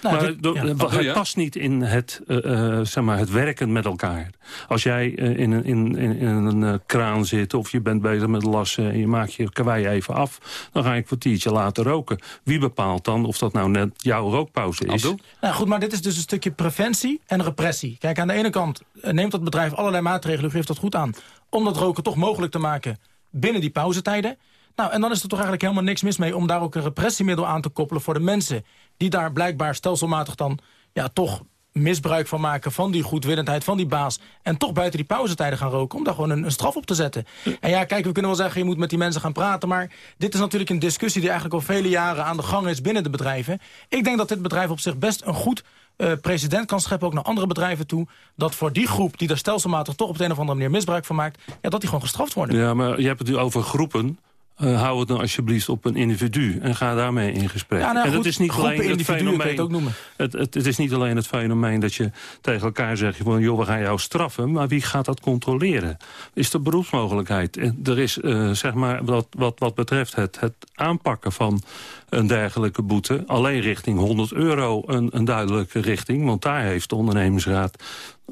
Nou, maar dit, ja. het past niet in het, uh, uh, zeg maar het werken met elkaar. Als jij uh, in een, in, in een kraan zit of je bent bezig met lassen... en je maakt je kawaii even af, dan ga je een kwartiertje later roken. Wie bepaalt dan of dat nou net jouw rookpauze is? Nou goed, maar dit is dus een stukje preventie en repressie. Kijk, aan de ene kant neemt dat bedrijf allerlei maatregelen... u geeft dat goed aan, om dat roken toch mogelijk te maken binnen die pauzetijden... Nou, en dan is er toch eigenlijk helemaal niks mis mee... om daar ook een repressiemiddel aan te koppelen voor de mensen... die daar blijkbaar stelselmatig dan ja, toch misbruik van maken... van die goedwillendheid van die baas... en toch buiten die pauzetijden gaan roken... om daar gewoon een, een, straf op te zetten. En ja, kijk, we kunnen wel zeggen... je moet met die mensen gaan praten... maar dit is natuurlijk een discussie die eigenlijk al vele jaren aan de gang is... binnen de bedrijven. Ik denk dat dit bedrijf op zich best een goed uh, president kan scheppen... ook naar andere bedrijven toe... dat voor die groep die daar stelselmatig toch op de een of andere manier misbruik van maakt... Ja, dat die gewoon gestraft worden. Ja, maar je hebt het nu over groepen... Uh, hou het dan alsjeblieft op een individu en ga daarmee in gesprek. Ja, nou, en het is niet alleen het fenomeen. Het, ook noemen. Het, het, het, is niet alleen het fenomeen dat je tegen elkaar zegt: van, joh, we gaan jou straffen, maar wie gaat dat controleren? Is de beroepsmogelijkheid? En er is, uh, zeg maar, wat, wat, wat betreft het, het aanpakken van een dergelijke boete, alleen richting 100 euro een, een duidelijke richting, want daar heeft de ondernemingsraad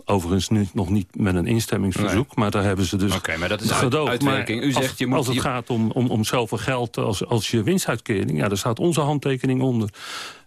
Overigens nu nog niet met een instemmingsverzoek, nee. maar daar hebben ze dus Oké, maar dat is gedoogd. Maar U zegt, als, je moet, als het gaat om, om, om zoveel geld als, als je winstuitkering, ja, daar staat onze handtekening onder.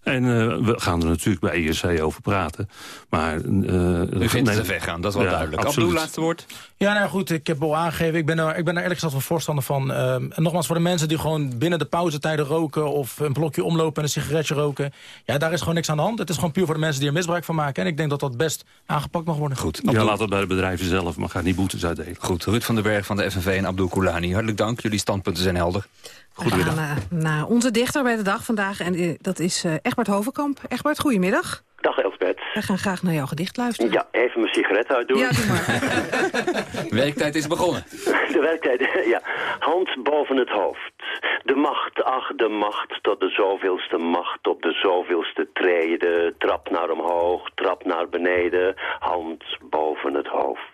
En uh, we gaan er natuurlijk bij IRC over praten. Maar, uh, U vindt nee, dat is wel ja, duidelijk. Abdul, laatste woord. Ja, nou goed, ik heb al aangegeven. Ik ben er, ik ben er eerlijk gezegd wel voorstander van. Uh, en nogmaals, voor de mensen die gewoon binnen de pauzetijden roken... of een blokje omlopen en een sigaretje roken... ja, daar is gewoon niks aan de hand. Het is gewoon puur voor de mensen die er misbruik van maken. En ik denk dat dat best aangepakt mag worden. Goed. Abdul. Ja, laat het bij de bedrijven zelf, maar ga niet boetes uitdelen. Goed, Ruud van den Berg van de FNV en Abdul Koulani. Hartelijk dank, jullie standpunten zijn helder. Goedemiddag. We gaan uh, naar onze dichter bij de dag vandaag. En uh, dat is uh, echt Egbert Hovenkamp. Egbert, goedemiddag. Dag Elsbeth. We gaan graag naar jouw gedicht luisteren. Ja, even mijn sigaret uitdoen. Ja, doe maar. Werktijd is begonnen. De werktijd, ja. Hand boven het hoofd. De macht, ach, de macht tot de zoveelste macht op de zoveelste treden. Trap naar omhoog, trap naar beneden. Hand boven het hoofd.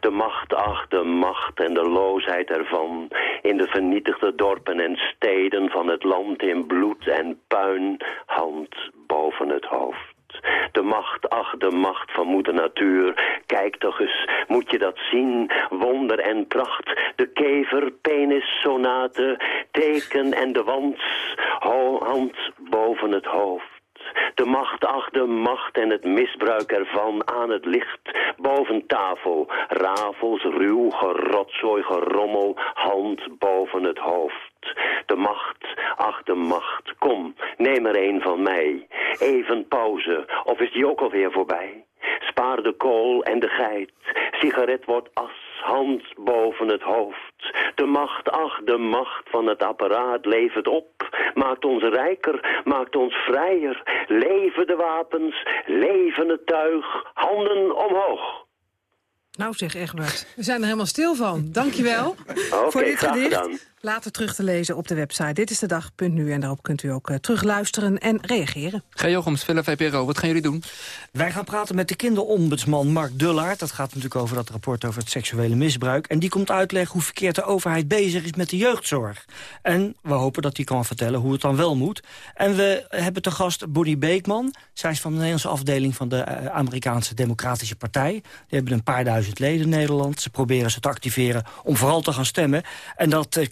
De macht, ach, de macht en de loosheid ervan. In de vernietigde dorpen en steden van het land in bloed en puin. Hand boven het hoofd. De macht, ach, de macht van moeder natuur. Kijk toch eens, moet je dat zien? Wonder en pracht. De kever, penis, sonate, teken en de wans. Ho hand boven het hoofd. De macht, ach, de macht en het misbruik ervan aan het licht. Boven tafel, rafels, ruw, gerotzooi, gerommel, hand boven het hoofd. De macht, ach de macht, kom, neem er een van mij. Even pauze, of is die ook alweer voorbij? Spaar de kool en de geit, sigaret wordt as, hand boven het hoofd. De macht, ach de macht van het apparaat levert op. Maakt ons rijker, maakt ons vrijer. Leven de wapens, leven het tuig, handen omhoog. Nou zeg Egbert, we zijn er helemaal stil van. Dankjewel Oké, voor dit gedicht. gedaan. Later terug te lezen op de website Dit is de dag.nu. En daarop kunt u ook uh, terugluisteren en reageren. Ga Jochems, Villa VPRO, wat gaan jullie doen? Wij gaan praten met de kinderombudsman Mark Dullaert. Dat gaat natuurlijk over dat rapport over het seksuele misbruik. En die komt uitleggen hoe verkeerd de overheid bezig is met de jeugdzorg. En we hopen dat hij kan vertellen hoe het dan wel moet. En we hebben te gast Bonnie Beekman. Zij is van de Nederlandse afdeling van de uh, Amerikaanse Democratische Partij. Die hebben een paar duizend leden in Nederland. Ze proberen ze te activeren om vooral te gaan stemmen. En dat uh,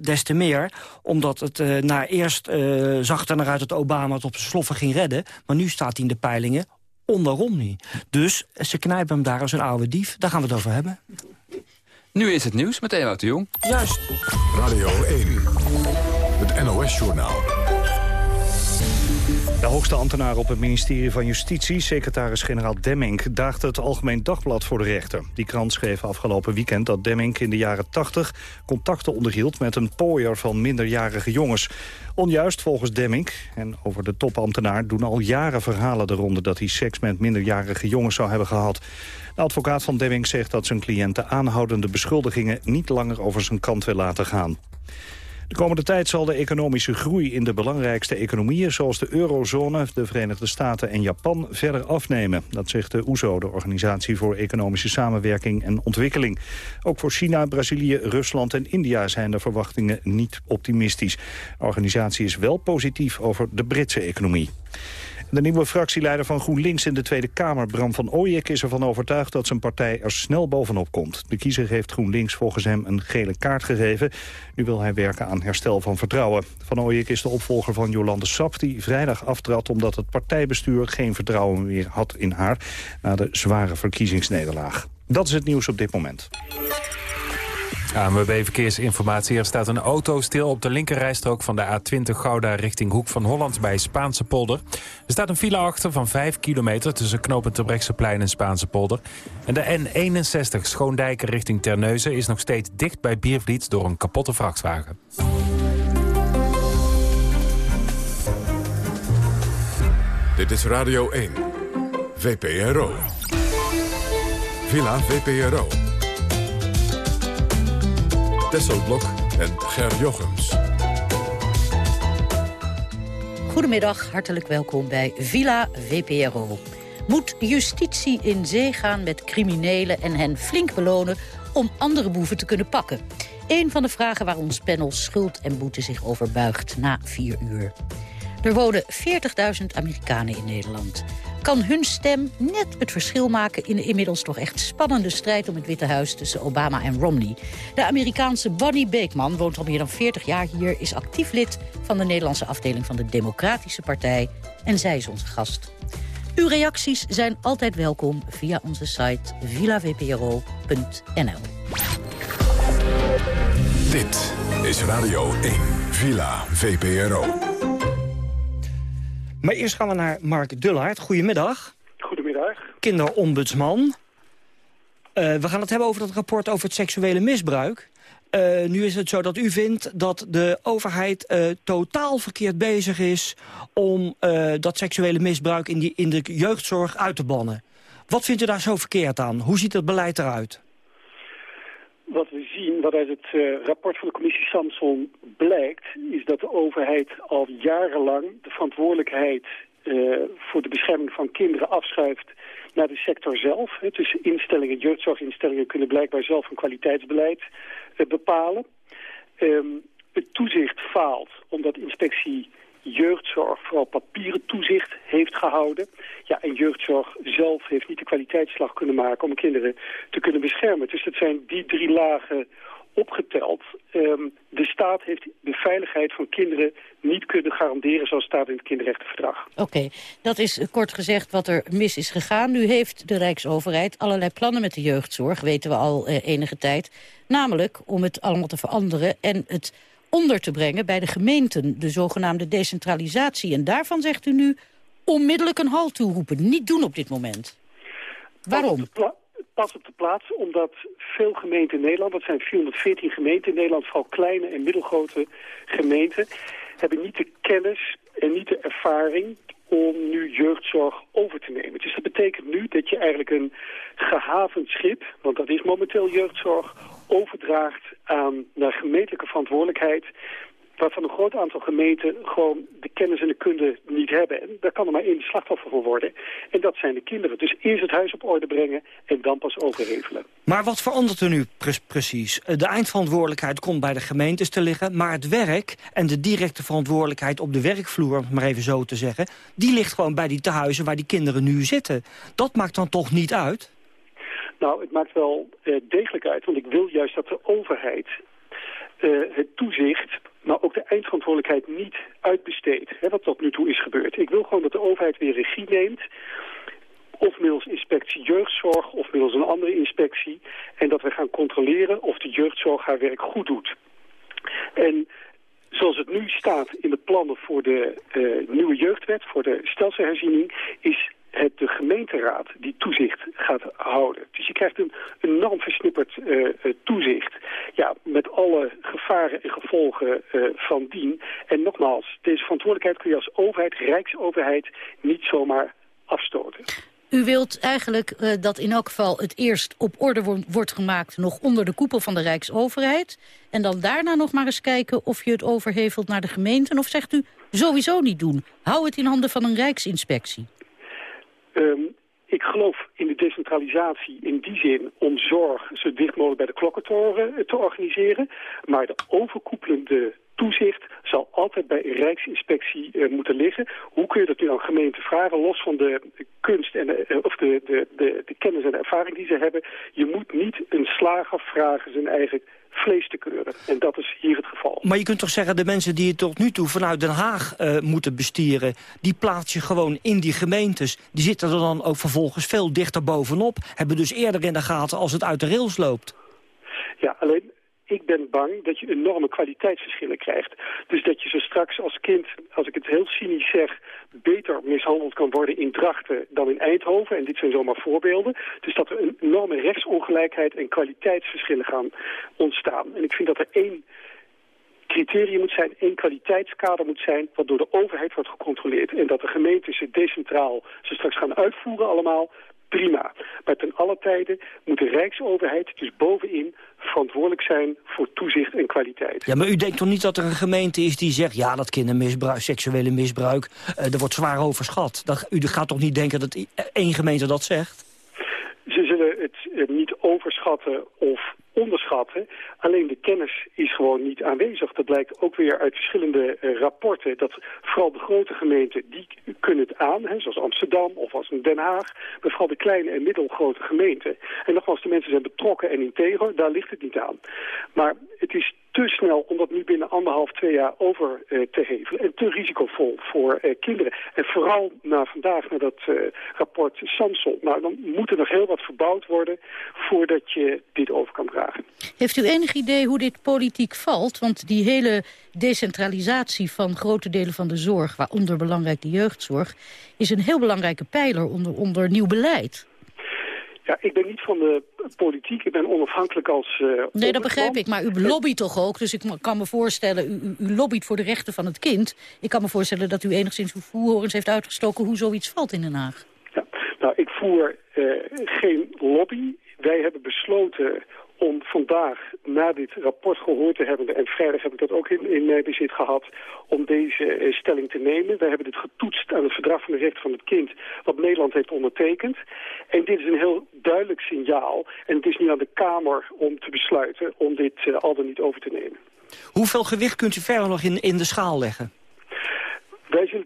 des te meer, omdat het uh, na eerst uh, zag er naar uit dat Obama het op zijn sloffen ging redden. Maar nu staat hij in de peilingen onder Romney. Dus ze knijpen hem daar als een oude dief. Daar gaan we het over hebben. Nu is het nieuws met Ewout de Jong. Juist. Radio 1, het NOS-journaal. De hoogste ambtenaar op het ministerie van Justitie, secretaris-generaal Demming, daagde het Algemeen Dagblad voor de rechter. Die krant schreef afgelopen weekend dat Demming in de jaren 80 contacten onderhield met een pooier van minderjarige jongens. Onjuist volgens Demming, en over de topambtenaar doen al jaren verhalen de ronde dat hij seks met minderjarige jongens zou hebben gehad. De advocaat van Demming zegt dat zijn cliënten aanhoudende beschuldigingen niet langer over zijn kant wil laten gaan. De komende tijd zal de economische groei in de belangrijkste economieën... zoals de eurozone, de Verenigde Staten en Japan verder afnemen. Dat zegt de OESO, de Organisatie voor Economische Samenwerking en Ontwikkeling. Ook voor China, Brazilië, Rusland en India zijn de verwachtingen niet optimistisch. De organisatie is wel positief over de Britse economie. De nieuwe fractieleider van GroenLinks in de Tweede Kamer, Bram van Ooyek, is ervan overtuigd dat zijn partij er snel bovenop komt. De kiezer heeft GroenLinks volgens hem een gele kaart gegeven. Nu wil hij werken aan herstel van vertrouwen. Van Ooyek is de opvolger van Jolande Sap, die vrijdag aftrad omdat het partijbestuur geen vertrouwen meer had in haar na de zware verkiezingsnederlaag. Dat is het nieuws op dit moment. ANWB Verkeersinformatie. Er staat een auto stil op de linkerrijstrook van de A20 Gouda richting Hoek van Holland bij Spaanse polder. Er staat een file achter van 5 kilometer tussen knooppunt Terbrechtseplein en Spaanse polder. En de N61 Schoondijken richting Terneuzen is nog steeds dicht bij Biervliet door een kapotte vrachtwagen. Dit is Radio 1, VPRO. Villa VPRO. Tesselblok en Ger Jochems. Goedemiddag, hartelijk welkom bij Villa VPRO. Moet justitie in zee gaan met criminelen en hen flink belonen... om andere boeven te kunnen pakken? Een van de vragen waar ons panel Schuld en Boete zich over buigt na vier uur. Er wonen 40.000 Amerikanen in Nederland. Kan hun stem net het verschil maken in de inmiddels toch echt spannende strijd om het Witte Huis tussen Obama en Romney? De Amerikaanse Bonnie Beekman woont al meer dan 40 jaar hier, is actief lid van de Nederlandse afdeling van de Democratische Partij en zij is onze gast. Uw reacties zijn altijd welkom via onze site villavpro.nl. Dit is Radio 1, Villa VPRO. Maar eerst gaan we naar Mark Dullaert. Goedemiddag. Goedemiddag. Kinderombudsman. Uh, we gaan het hebben over dat rapport over het seksuele misbruik. Uh, nu is het zo dat u vindt dat de overheid uh, totaal verkeerd bezig is... om dat seksuele misbruik in, die, in de jeugdzorg uit te bannen. Wat vindt u daar zo verkeerd aan? Hoe ziet het beleid eruit? Wat we zien, wat uit het uh, rapport van de commissie Samson blijkt... is dat de overheid al jarenlang de verantwoordelijkheid... Uh, voor de bescherming van kinderen afschuift naar de sector zelf. Dus instellingen, jeugdzorginstellingen kunnen blijkbaar zelf een kwaliteitsbeleid uh, bepalen. Um, het toezicht faalt omdat inspectie jeugdzorg vooral papieren toezicht heeft gehouden. Ja, en jeugdzorg zelf heeft niet de kwaliteitsslag kunnen maken om kinderen te kunnen beschermen. Dus dat zijn die drie lagen opgeteld. Um, de staat heeft de veiligheid van kinderen niet kunnen garanderen... zoals staat in het kinderrechtenverdrag. Oké, dat is kort gezegd wat er mis is gegaan. Nu heeft de Rijksoverheid allerlei plannen met de jeugdzorg... weten we al uh, enige tijd. Namelijk om het allemaal te veranderen en het onder te brengen bij de gemeenten. De zogenaamde decentralisatie. En daarvan zegt u nu onmiddellijk een halt toeroepen. Niet doen op dit moment. Waarom? pas op de plaats, omdat veel gemeenten in Nederland, dat zijn 414 gemeenten in Nederland, vooral kleine en middelgrote gemeenten, hebben niet de kennis en niet de ervaring om nu jeugdzorg over te nemen. Dus dat betekent nu dat je eigenlijk een gehavend schip, want dat is momenteel jeugdzorg, overdraagt aan naar gemeentelijke verantwoordelijkheid waarvan een groot aantal gemeenten gewoon de kennis en de kunde niet hebben. En daar kan er maar één slachtoffer van worden. En dat zijn de kinderen. Dus eerst het huis op orde brengen en dan pas overhevelen. Maar wat verandert er nu pre precies? De eindverantwoordelijkheid komt bij de gemeentes te liggen... maar het werk en de directe verantwoordelijkheid op de werkvloer... om maar even zo te zeggen... die ligt gewoon bij die tehuizen waar die kinderen nu zitten. Dat maakt dan toch niet uit? Nou, het maakt wel uh, degelijk uit. Want ik wil juist dat de overheid uh, het toezicht maar ook de eindverantwoordelijkheid niet uitbesteedt. Wat tot nu toe is gebeurd. Ik wil gewoon dat de overheid weer regie neemt. Of middels inspectie jeugdzorg of middels een andere inspectie. En dat we gaan controleren of de jeugdzorg haar werk goed doet. En zoals het nu staat in de plannen voor de uh, nieuwe jeugdwet, voor de stelselherziening, is het de gemeenteraad die toezicht gaat houden. Dus je krijgt een enorm versnipperd uh, toezicht. Ja, met alle gevaren en gevolgen uh, van dien. En nogmaals, deze verantwoordelijkheid kun je als overheid, rijksoverheid, niet zomaar afstoten. U wilt eigenlijk dat in elk geval het eerst op orde wo wordt gemaakt... nog onder de koepel van de Rijksoverheid. En dan daarna nog maar eens kijken of je het overhevelt naar de gemeenten. Of zegt u sowieso niet doen? Hou het in handen van een Rijksinspectie. Um, ik geloof in de decentralisatie in die zin om zorg zo dicht mogelijk bij de klokkentoren eh, te organiseren. Maar de overkoepelende toezicht zal altijd bij Rijksinspectie uh, moeten liggen. Hoe kun je dat nu aan gemeenten vragen, los van de kunst en de, uh, of de, de, de, de kennis en de ervaring die ze hebben. Je moet niet een slager vragen zijn eigen vlees te keuren. En dat is hier het geval. Maar je kunt toch zeggen, de mensen die het tot nu toe vanuit Den Haag uh, moeten bestieren... die plaats je gewoon in die gemeentes. Die zitten er dan ook vervolgens veel dichter bovenop. Hebben dus eerder in de gaten als het uit de rails loopt. Ja, alleen ik ben bang dat je enorme kwaliteitsverschillen krijgt. Dus dat je zo straks als kind, als ik het heel cynisch zeg... beter mishandeld kan worden in Drachten dan in Eindhoven. En dit zijn zomaar voorbeelden. Dus dat er een enorme rechtsongelijkheid en kwaliteitsverschillen gaan ontstaan. En ik vind dat er één criterium moet zijn, één kwaliteitskader moet zijn... wat door de overheid wordt gecontroleerd. En dat de gemeentes het decentraal ze straks gaan uitvoeren allemaal prima. Maar ten alle tijde moet de Rijksoverheid dus bovenin verantwoordelijk zijn voor toezicht en kwaliteit. Ja, maar u denkt toch niet dat er een gemeente is die zegt... ja, dat kindermisbruik, seksuele misbruik, uh, er wordt zwaar overschat. Dat, u gaat toch niet denken dat één gemeente dat zegt? Ze zullen het uh, niet overschatten of onderschatten. Alleen de kennis is gewoon niet aanwezig. Dat blijkt ook weer uit verschillende uh, rapporten. Dat vooral de grote gemeenten, die kunnen het aan. Hè, zoals Amsterdam of als Den Haag. Maar vooral de kleine en middelgrote gemeenten. En nogmaals, de mensen zijn betrokken en integer. Daar ligt het niet aan. Maar het is te snel om dat nu binnen anderhalf, twee jaar over uh, te hevelen. En te risicovol voor uh, kinderen. En vooral na vandaag, naar dat rapport Samson. Nou, dan moet er nog heel wat verbouwd worden voordat je dit over kan dragen. Heeft u enig idee hoe dit politiek valt? Want die hele decentralisatie van grote delen van de zorg, waaronder belangrijk de jeugdzorg, is een heel belangrijke pijler onder, onder nieuw beleid. Ja, ik ben niet van de politiek. Ik ben onafhankelijk als... Uh, nee, dat begrijp ik. Maar u lobbyt toch ook? Dus ik kan me voorstellen, u, u, lobbyt voor de rechten van het kind. Ik kan me voorstellen dat u enigszins uw voerhorens heeft uitgestoken... hoe zoiets valt in Den Haag. Ja, nou, ik voer uh, geen lobby. Wij hebben besloten om vandaag, na dit rapport gehoord te hebben... en vrijdag heb ik dat ook in, in mijn bezit gehad... om deze uh, stelling te nemen. Wij hebben dit getoetst aan het verdrag van de rechten van het kind... wat Nederland heeft ondertekend. En dit is een heel duidelijk signaal. En het is nu aan de Kamer om te besluiten... om dit uh, al dan niet over te nemen. Hoeveel gewicht kunt u verder nog in, in de schaal leggen?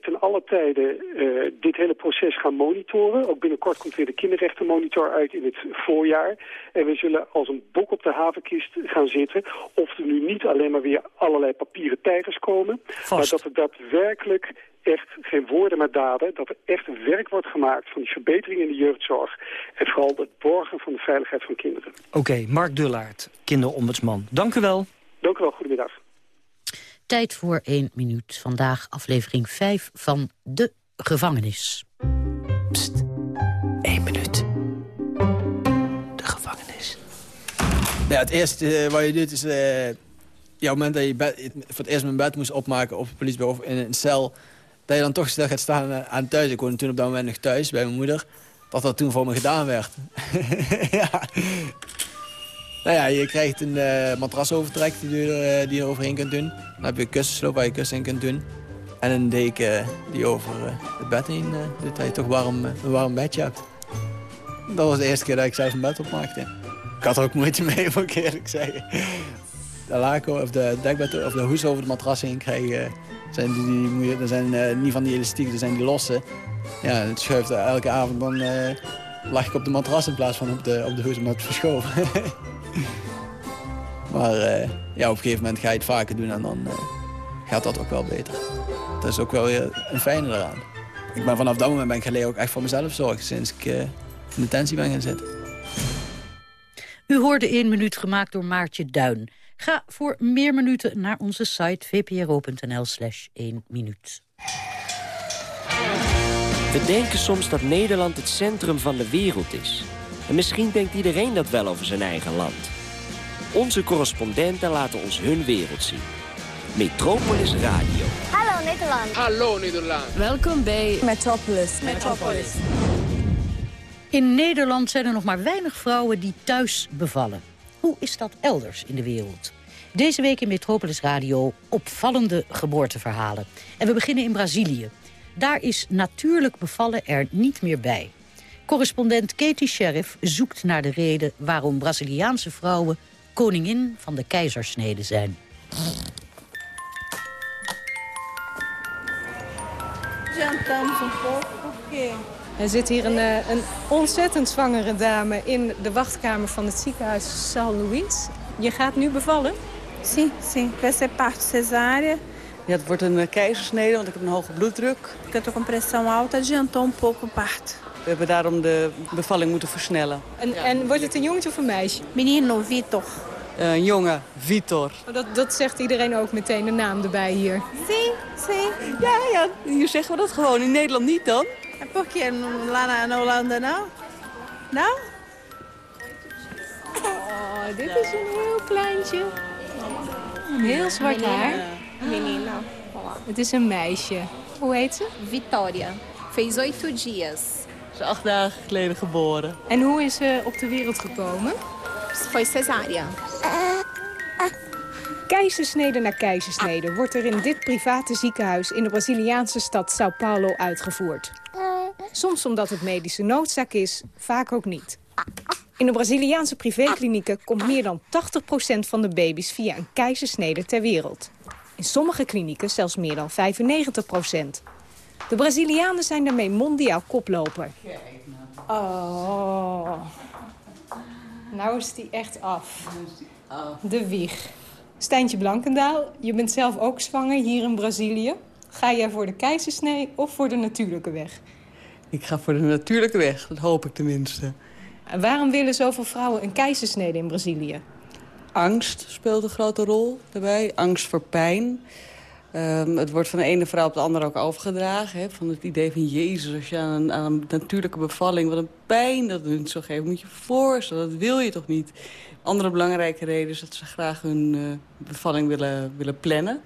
Ten alle tijden uh, dit hele proces gaan monitoren. Ook binnenkort komt weer de kinderrechtenmonitor uit in het voorjaar. En we zullen als een bok op de havenkist gaan zitten. Of er nu niet alleen maar weer allerlei papieren tijgers komen. Vast. Maar dat er daadwerkelijk echt geen woorden maar daden. Dat er echt werk wordt gemaakt van die verbetering in de jeugdzorg. En vooral het borgen van de veiligheid van kinderen. Oké, okay, Mark Dullaert, kinderombudsman. Dank u wel. Dank u wel, goedemiddag. Tijd voor één minuut. Vandaag aflevering 5 van De Gevangenis. Pst, één minuut. De Gevangenis. Ja, het eerste uh, wat je doet is... Uh, jouw moment dat je bed, voor het eerst mijn bed moest opmaken op het politiebureau of in een cel... dat je dan toch stil gaat staan uh, aan thuis. Ik woonde toen op dat moment nog thuis bij mijn moeder. Dat dat toen voor me gedaan werd. ja. Nou ja, je krijgt een uh, matras overtrek die je, uh, die je overheen kunt doen. Dan heb je een kussensloop waar je kussen in kunt doen. En een deken die over uh, het bed heen doet, dat je toch warm, een warm bedje hebt. Dat was de eerste keer dat ik zelf een bed opmaakte. Ik had er ook moeite mee, moet ik eerlijk zeggen. De laken of de dekbed of de hoes over de matras heen krijgen, zijn die, die, zijn niet van die elastiek, dat zijn die losse. Ja, het schuift elke avond, dan lag ik op de matras in plaats van op de, op de hoes, omdat het. Maar uh, ja, op een gegeven moment ga je het vaker doen en dan uh, gaat dat ook wel beter. Dat is ook wel weer een fijne eraan. Ik ben vanaf dat moment ben ik geleden ook echt voor mezelf zorgen sinds ik uh, in detentie ben gaan zitten. U hoorde één minuut gemaakt door Maartje Duin. Ga voor meer minuten naar onze site vpro.nl slash 1 minuut. We denken soms dat Nederland het centrum van de wereld is. En misschien denkt iedereen dat wel over zijn eigen land. Onze correspondenten laten ons hun wereld zien. Metropolis Radio. Hallo Nederland. Hallo Nederland. Welkom bij Metropolis. Metropolis. In Nederland zijn er nog maar weinig vrouwen die thuis bevallen. Hoe is dat elders in de wereld? Deze week in Metropolis Radio opvallende geboorteverhalen. En we beginnen in Brazilië. Daar is natuurlijk bevallen er niet meer bij. Correspondent Katie Sheriff zoekt naar de reden waarom Braziliaanse vrouwen koningin van de keizersnede zijn. Er zit hier een, een ontzettend zwangere dame in de wachtkamer van het ziekenhuis São Luís. Je gaat nu bevallen? Sim, sim. Vai ser parto cesárea. Ja, het wordt een keizersnede, want ik heb een hoge bloeddruk. Ik heb ook een pressão alta, adiantou um pouco o parto. We hebben daarom de bevalling moeten versnellen. En, ja. en wordt het een jongetje of een meisje? Menino Vitor. Uh, een jongen, Vitor. Oh, dat, dat zegt iedereen ook meteen de naam erbij hier. Sim. Ja, ja, hier zeggen we dat gewoon. In Nederland niet dan? En por que lá na Holanda nou? Nou? Oh, dit is een heel kleintje. Een heel zwart haar. Menina. Het is een meisje. Hoe heet ze? Vitória. Fez oito dias. Ze is acht dagen geleden geboren. En hoe is ze op de wereld gekomen? Foi cesárea. Keizersnede na keizersnede wordt er in dit private ziekenhuis in de Braziliaanse stad São Paulo uitgevoerd. Soms omdat het medische noodzaak is, vaak ook niet. In de Braziliaanse privéklinieken komt meer dan 80% van de baby's via een keizersnede ter wereld. In sommige klinieken zelfs meer dan 95%. De Brazilianen zijn daarmee mondiaal koploper. Oh. Nou is die echt af. De wieg. Stijntje Blankendaal, je bent zelf ook zwanger hier in Brazilië. Ga jij voor de keizersnee of voor de natuurlijke weg? Ik ga voor de natuurlijke weg, dat hoop ik tenminste. En waarom willen zoveel vrouwen een keizersnede in Brazilië? Angst speelt een grote rol daarbij. Angst voor pijn. Ehm, het wordt van de ene vrouw op de andere ook overgedragen. Hè, van het idee van Jezus, als je aan een, aan een natuurlijke bevalling... wat een pijn dat hun zo geven, moet je voorstellen. Dat wil je toch niet? Andere belangrijke reden is dat ze graag hun uh, bevalling willen, willen plannen.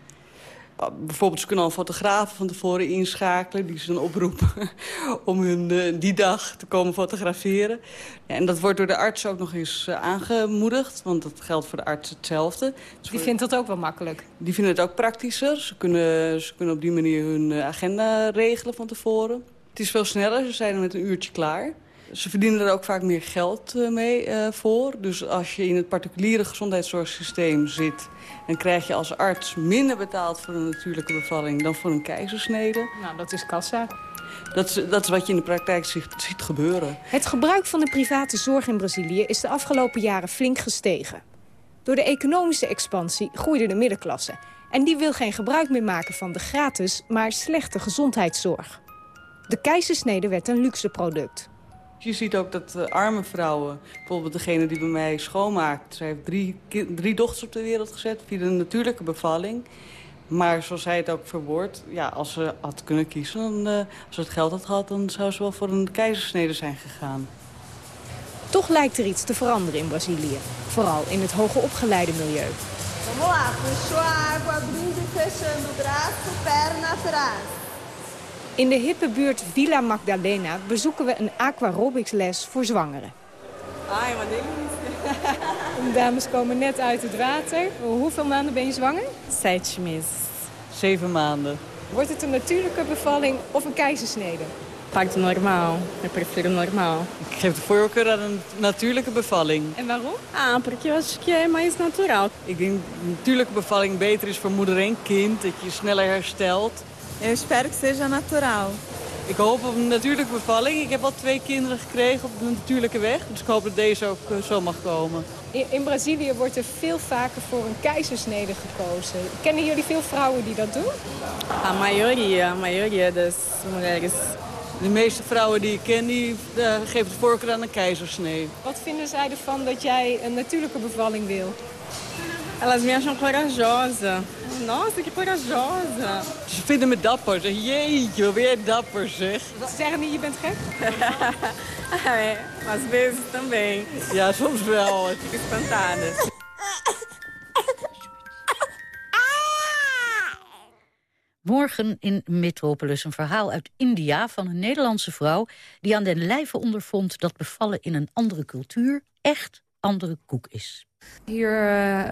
Bijvoorbeeld, ze kunnen al fotografen van tevoren inschakelen... die ze dan oproepen om hun uh, die dag te komen fotograferen. Ja, en dat wordt door de arts ook nog eens uh, aangemoedigd. Want dat geldt voor de arts hetzelfde. Dus die vindt dat ook wel makkelijk? Die vinden het ook praktischer. Ze kunnen, ze kunnen op die manier hun agenda regelen van tevoren. Het is veel sneller, ze zijn er met een uurtje klaar. Ze verdienen er ook vaak meer geld mee uh, voor. Dus als je in het particuliere gezondheidszorgsysteem zit... dan krijg je als arts minder betaald voor een natuurlijke bevalling... dan voor een keizersnede. Nou, dat is kassa. Dat is, dat is wat je in de praktijk ziet, ziet gebeuren. Het gebruik van de private zorg in Brazilië is de afgelopen jaren flink gestegen. Door de economische expansie groeide de middenklasse. En die wil geen gebruik meer maken van de gratis, maar slechte gezondheidszorg. De keizersnede werd een luxe product. Je ziet ook dat uh, arme vrouwen, bijvoorbeeld degene die bij mij schoonmaakt... zij heeft drie, drie dochters op de wereld gezet via een natuurlijke bevalling. Maar zoals zij het ook verwoordt, ja, als ze had kunnen kiezen... Dan, uh, als ze het geld had gehad, dan zou ze wel voor een keizersnede zijn gegaan. Toch lijkt er iets te veranderen in Brazilië. Vooral in het hoger opgeleide milieu. Vamos lá, puxou a água, abrindo e fechando o braço, perna atrás. In de hippe buurt Villa Magdalena bezoeken we een aquarobics les voor zwangeren. Ai, wat. De dames komen net uit het water. Hoeveel maanden ben je zwanger? Sete meses. Zeven maanden. Wordt het een natuurlijke bevalling of een keizersnede? Parto normaal. Ik prefiro normaal. Ik geef de voorkeur aan een natuurlijke bevalling. En waarom? Ah, porque eu acho que é mais natural. Ik denk dat een natuurlijke bevalling beter is voor moeder en kind. Dat je sneller herstelt. Eu espero que seja natural. Ik hoop op een natuurlijke bevalling. Ik heb al twee kinderen gekregen op de natuurlijke weg. Dus ik hoop dat deze ook uh, zo mag komen. In, in, Brazilië wordt er veel vaker voor een keizersnede gekozen. Kennen jullie veel vrouwen die dat doen? A maioria, a maioria das mulheres. De meeste vrouwen die ik ken, die uh, geven de voorkeur aan een keizersnee. Wat vinden zij ervan dat jij een natuurlijke bevalling wil? Elas me acham corajosa. Nossa, que corajosa. Ze vinden me dapper. Zeg, jeetje, weer dapper zeg. Ze zeggen niet, je bent gek? é, às vezes também. Ja, soms wel. Fico espantada. Morgen in Metropolis een verhaal uit India van een Nederlandse vrouw... die aan den lijve ondervond dat bevallen in een andere cultuur echt andere koek is. Hier uh,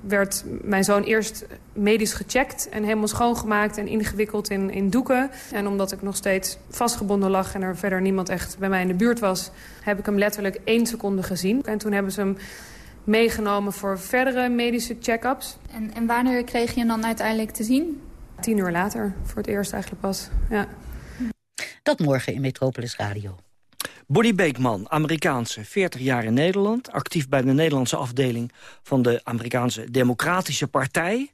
werd mijn zoon eerst medisch gecheckt en helemaal schoongemaakt en ingewikkeld in, in doeken. En omdat ik nog steeds vastgebonden lag en er verder niemand echt bij mij in de buurt was... heb ik hem letterlijk één seconde gezien. En toen hebben ze hem meegenomen voor verdere medische check-ups. En, en wanneer kreeg je hem dan uiteindelijk te zien? Tien uur later, voor het eerst eigenlijk pas, ja. Dat morgen in Metropolis Radio. Bonnie Beekman, Amerikaanse, 40 jaar in Nederland... actief bij de Nederlandse afdeling van de Amerikaanse Democratische Partij...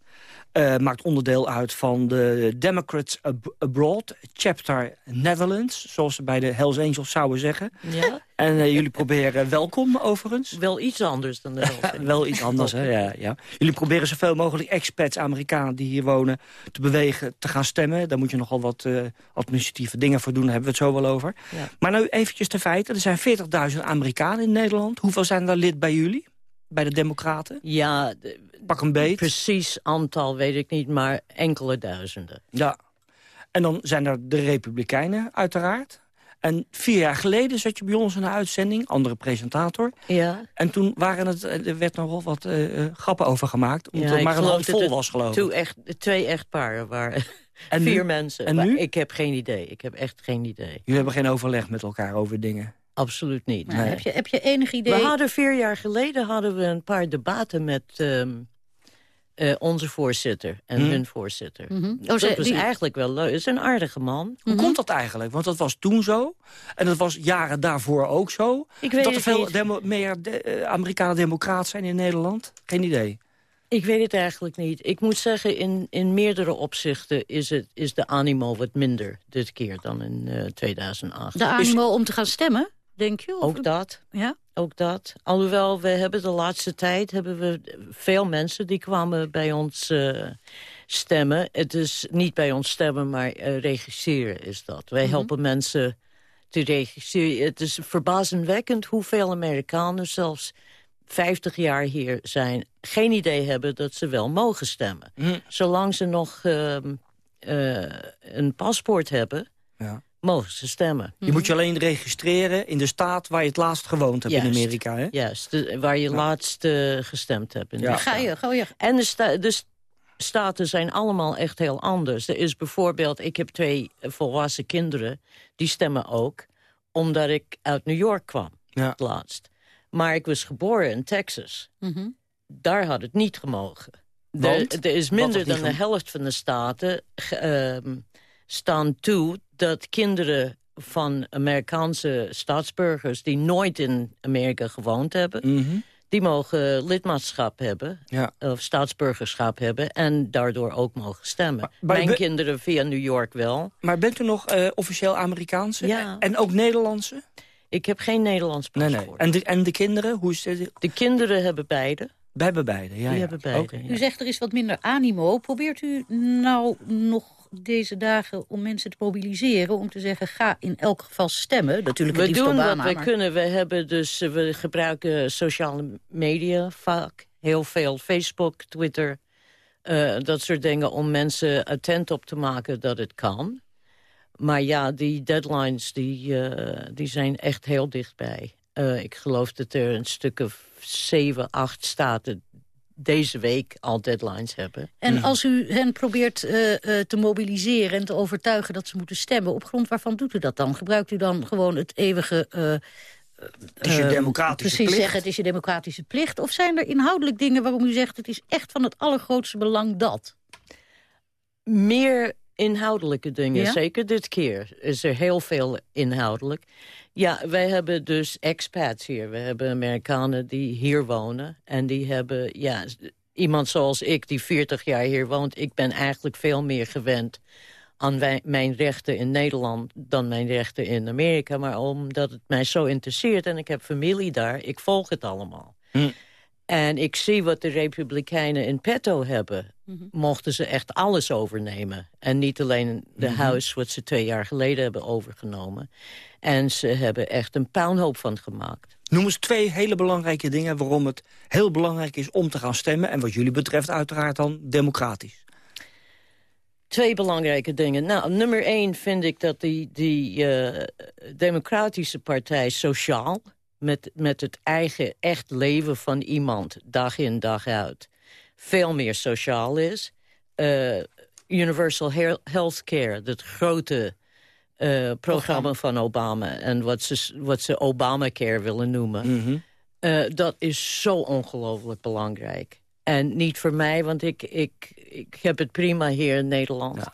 Uh, maakt onderdeel uit van de Democrats Abroad, chapter Netherlands... zoals ze bij de Hells Angels zouden zeggen. Ja. En uh, jullie proberen, welkom overigens... Wel iets anders dan de Hells Angels. Wel iets anders, hè, ja, ja. Jullie proberen zoveel mogelijk expats, Amerikanen die hier wonen... te bewegen, te gaan stemmen. Daar moet je nogal wat uh, administratieve dingen voor doen, daar hebben we het zo wel over. Ja. Maar nu eventjes de feiten. Er zijn 40.000 Amerikanen in Nederland. Hoeveel zijn daar lid bij jullie? Bij de Democraten? Ja, pak een beet. Precies aantal weet ik niet, maar enkele duizenden. Ja. En dan zijn er de Republikeinen, uiteraard. En vier jaar geleden zat je bij ons in een uitzending, andere presentator. Ja. En toen waren het, er werd nogal wat uh, grappen over gemaakt. Omdat ja, er maar een handvol was, geloof ik. Echt, twee echtparen waren en vier nu? mensen. En nu? Ik heb geen idee. Ik heb echt geen idee. Jullie hebben geen overleg met elkaar over dingen? Absoluut niet. Nee. Heb, je, heb je enig idee? We hadden vier jaar geleden hadden we een paar debatten met... Um, uh, onze voorzitter en Hmm. hun voorzitter. Mhm. Oh, Oh, ze- dat was die- eigenlijk wel leuk. Het is een aardige man. Hoe komt dat eigenlijk? Want dat was toen zo. En dat was jaren daarvoor ook zo. Ik weet dat er veel demo- meer de, eh, Amerikanen democraat zijn in Nederland? Geen idee. Ik weet het eigenlijk niet. Ik moet zeggen, in, in meerdere opzichten is, het, is de animo wat minder dit keer dan in eh, 2008. De animo om te gaan stemmen? Denk je? Of- Ook dat. Ja? Ook dat. Alhoewel, we hebben de laatste tijd hebben we veel mensen die kwamen bij ons eh, stemmen. Het is niet bij ons stemmen, maar eh, regisseren is dat. Wij Mhm. helpen mensen te regisseren. Het is verbazingwekkend hoeveel Amerikanen zelfs 50 jaar hier zijn... geen idee hebben dat ze wel mogen stemmen. Hm. Zolang ze nog ehm, eh, een paspoort hebben, Ja. Mogen ze stemmen. Je moet je alleen registreren in de staat waar je het laatst gewoond hebt in. Amerika. Hè? Juist, de- waar je laatst eh, gestemd hebt. in Ja. Ga je, ga je. En de, sta- de st- staten zijn allemaal echt heel anders. Er is bijvoorbeeld, ik heb twee eh, volwassen kinderen, die stemmen ook, omdat ik uit New York kwam, Ja. het laatst. Maar ik was geboren in Texas. Mhm. Daar had het niet gemogen. Want? Er, er is minder dan de helft van de staten ehm, staan toe dat kinderen van Amerikaanse staatsburgers die nooit in Amerika gewoond hebben, Mhm. die mogen lidmaatschap hebben Ja. of staatsburgerschap hebben en daardoor ook mogen stemmen. maar Mijn kinderen via New York wel. Maar bent u nog eh, officieel Amerikaanse? Ja. En ook Nederlandse? Ik heb geen Nederlands Nee, paspoort. nee. En de, en de kinderen? Hoe is het? De kinderen hebben beide. Wij hebben beide, ja. Die ja. hebben beide, ja. U zegt er is wat minder animo. Probeert u nou nog deze dagen om mensen te mobiliseren... om te zeggen, ga in elk geval stemmen? Natuurlijk het We doen Obama, wat we maar- kunnen. We, hebben dus, eh, we gebruiken sociale media vaak. Heel veel Facebook, Twitter, eh, dat soort dingen... om mensen attent op te maken dat het kan. Maar ja, die deadlines die, eh, die zijn echt heel dichtbij. Ik geloof dat er een stuk of zeven, acht staten deze week al deadlines hebben. En als u hen probeert eh, eh, te mobiliseren en te overtuigen dat ze moeten stemmen... op grond waarvan doet u dat dan? Gebruikt u dan gewoon het eeuwige... eh, Het is je eh, democratische precies plicht. zeggen, het is je democratische plicht. Of zijn er inhoudelijk dingen waarom u zegt... het is echt van het allergrootste belang dat? Meer inhoudelijke dingen, Ja? zeker dit keer is er heel veel inhoudelijk. Ja, wij hebben dus expats hier. We hebben Amerikanen die hier wonen. En die hebben, ja, iemand zoals ik die 40 jaar hier woont... ik ben eigenlijk veel meer gewend aan wij- mijn rechten in Nederland... dan mijn rechten in Amerika. Maar omdat het mij zo interesseert en ik heb familie daar... ik volg het allemaal. Hm. En ik zie wat de Republikeinen in petto hebben. Mhm. Mochten ze echt alles overnemen. En niet alleen de Mhm. huis wat ze twee jaar geleden hebben overgenomen. En ze hebben echt een puinhoop van gemaakt. Noem eens twee hele belangrijke dingen waarom het heel belangrijk is om te gaan stemmen. En wat jullie betreft uiteraard dan democratisch. Twee belangrijke dingen. Nou, nummer één vind ik dat die, die eh, democratische partij sociaal... Met, met het eigen echt leven van iemand, dag in, dag uit... veel meer sociaal is. Eh, Universal He- Health Care, dat grote eh, programma van Obama... en wat ze, wat ze Obamacare willen noemen... Mhm. Eh, dat is zo ongelooflijk belangrijk. En niet voor mij, want ik, ik, ik heb het prima hier in Nederland.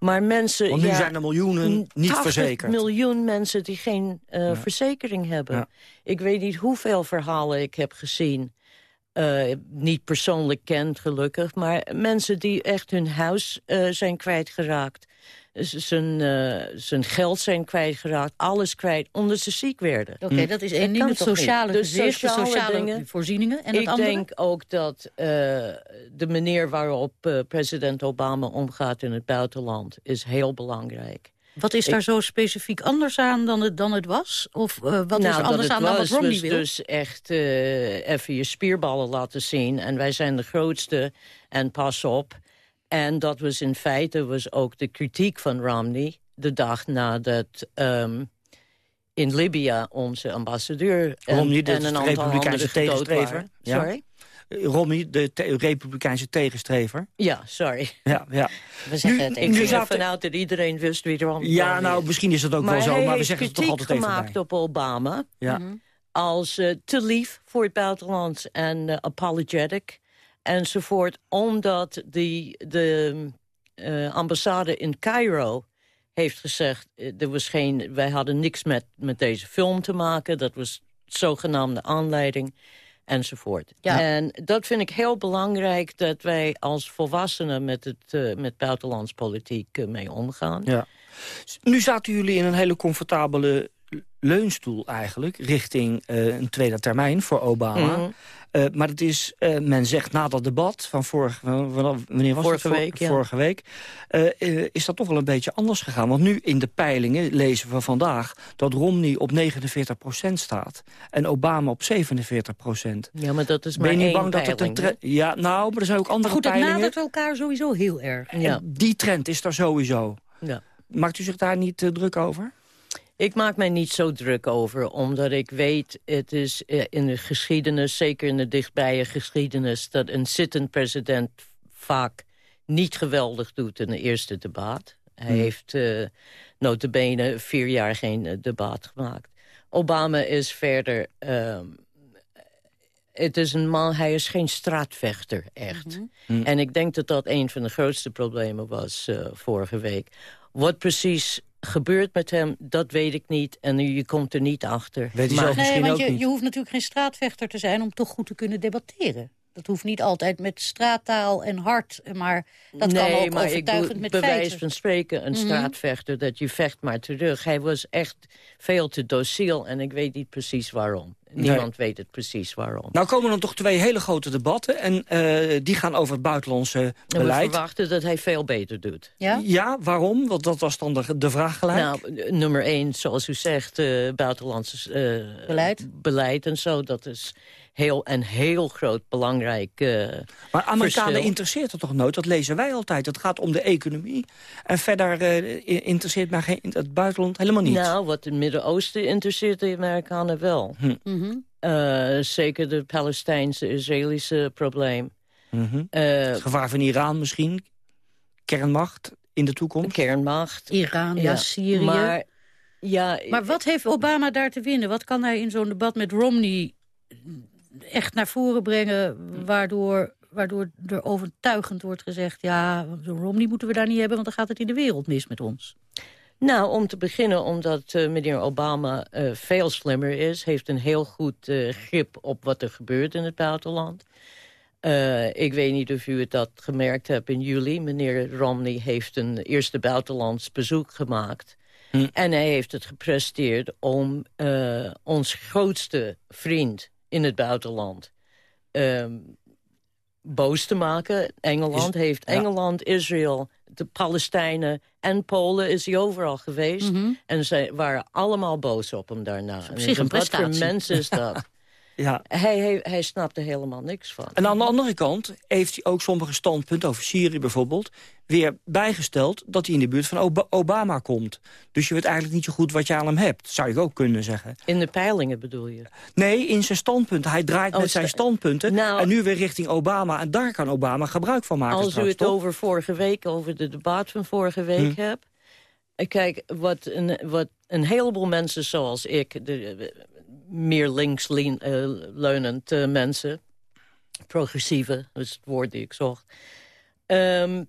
Maar mensen... Want nu ja, zijn er miljoenen niet 80 verzekerd. miljoen mensen die geen eh, verzekering hebben. Ja. Ik weet niet hoeveel verhalen ik heb gezien. eh, niet persoonlijk kent, gelukkig. Maar mensen die echt hun huis eh, zijn kwijtgeraakt. Zijn, eh, zijn geld zijn kwijtgeraakt. Alles kwijt, omdat ze ziek werden. Oké, dat is één ding, het sociale Dus gezicht, de sociale dingen. voorzieningen. En het ik andere? denk ook dat eh, de manier waarop eh, president Obama omgaat in het buitenland... is heel belangrijk. Wat is Ik- daar zo specifiek anders aan dan het, dan het was? Of wat is nou, er dat anders aan dan wat was, Romney was wil? dus echt eh, even je spierballen laten zien. En wij zijn de grootste en pas op. En dat was in feite was ook de kritiek van Romney... de dag nadat ehm, in Libië onze ambassadeur... en, Romney, en een de aantal republikeinse tegenstrever. Ja. Sorry? Romney, de te- republikeinse tegenstrever. Ja, sorry. Ja, ja. We zeggen het. Ik ging ervan uit dat iedereen wist wie Romney Ja, nou, misschien is dat ook maar wel zo, maar we zeggen het toch kritiek altijd even gemaakt bij. op Obama Ja. Mhm. als eh, te lief voor het buitenland en eh, apologetic enzovoort. Omdat die, de eh, ambassade in Cairo heeft gezegd... eh, er was geen, wij hadden niks met, met deze film te maken. Dat was zogenaamde aanleiding enzovoort. Ja. En dat vind ik heel belangrijk... dat wij als volwassenen met, het, eh, met buitenlands politiek eh, mee omgaan. Ja. Nu zaten jullie in een hele comfortabele leunstoel eigenlijk richting uh, een tweede termijn voor Obama. Mhm. Uh, maar het is, uh, men zegt na dat debat van vorige, wanneer was vorige het? week, ja. vorige week is dat toch wel een beetje anders gegaan. Want nu in de peilingen lezen we vandaag dat Romney op 49% staat en Obama op 47% Ja, maar dat is ben maar je niet één bang dat het een trend... Ja, nou, maar er zijn ook andere Maar goed, dat peilingen. nadert elkaar sowieso heel erg. Ja. Die trend is er sowieso. Ja. Maakt u zich daar niet druk over? Ik maak mij niet zo druk over, omdat ik weet... het is eh, in de geschiedenis, zeker in de dichtbije geschiedenis... dat een zittend president vaak niet geweldig doet in de eerste debat. Hij Hmm. heeft uh, notabene vier jaar geen uh, debat gemaakt. Obama is verder... Um, het is een man, hij is geen straatvechter, echt. Mhm. Hmm. En ik denk dat dat een van de grootste problemen was uh, vorige week. Wat precies gebeurt met hem, dat weet ik niet. En je komt er niet achter. Weet maar, nee, want je, je hoeft natuurlijk geen straatvechter te zijn... om toch goed te kunnen debatteren. Dat hoeft niet altijd met straattaal en hart, maar dat nee, kan ook maar overtuigend ik met bewijs feiten. van spreken een Mhm. straatvechter, dat je vecht maar terug. Hij was echt veel te dociel en ik weet niet precies waarom. Niemand weet het precies waarom. Nou komen dan toch twee hele grote debatten. En uh, die gaan over het buitenlandse en beleid. we verwachten dat hij veel beter doet. Ja, ja waarom? Want dat was dan de, de vraag gelijk. Nou, nummer één, zoals u zegt, uh, buitenlandse uh, beleid. beleid en zo. Dat is heel, een heel groot belangrijk uh, Maar Amerikanen verschil. interesseert het toch nooit? Dat lezen wij altijd. Het gaat om de economie. En verder uh, interesseert mij geen, het buitenland helemaal niet. Nou, wat het Midden-Oosten interesseert de Amerikanen wel. Hm. Mm -hmm. uh, zeker de Palestijnse-Israëlische probleem. Mm -hmm. het gevaar van Iran misschien? Kernmacht in de toekomst? Kernmacht. Iran, ja, ja Syrië. Maar, ja, maar wat heeft Obama daar te winnen? Wat kan hij in zo'n debat met Romney echt naar voren brengen... waardoor, waardoor er overtuigend wordt gezegd... ja, Romney moeten we daar niet hebben... want dan gaat het in de wereld mis met ons. Nou, om te beginnen omdat uh, meneer Obama uh, veel slimmer is... heeft een heel goed uh, grip op wat er gebeurt in het buitenland. ik weet niet of u het dat gemerkt hebt in juli. Meneer Romney heeft een eerste buitenlands bezoek gemaakt... Hm. En hij heeft het gepresteerd om ons grootste vriend in het buitenland um, boos te maken. Engeland Is, heeft ja. Engeland, Israël, de Palestijnen en Polen is hij overal geweest. Mm -hmm. En ze waren allemaal boos op hem daarna. Op zich een wat voor prestatie. mens is dat? Ja. Hij, hij, hij snapte helemaal niks van. En aan de andere kant heeft hij ook sommige standpunten over Syrië bijvoorbeeld... weer bijgesteld dat hij in de buurt van Ob Obama komt. Dus je weet eigenlijk niet zo goed wat je aan hem hebt, zou je ook kunnen zeggen. In de peilingen bedoel je? Nee, in zijn standpunten. Hij draait Oh, met zijn sta- standpunten Nou- en nu weer richting Obama. En daar kan Obama gebruik van maken Als u het toch? over vorige week, over de debat van vorige week Hm. hebt... Kijk, wat een, wat een heleboel mensen zoals ik... De, eh, meer linksleunend uh, mensen... progressieve, is het woord die ik zocht... Ehm,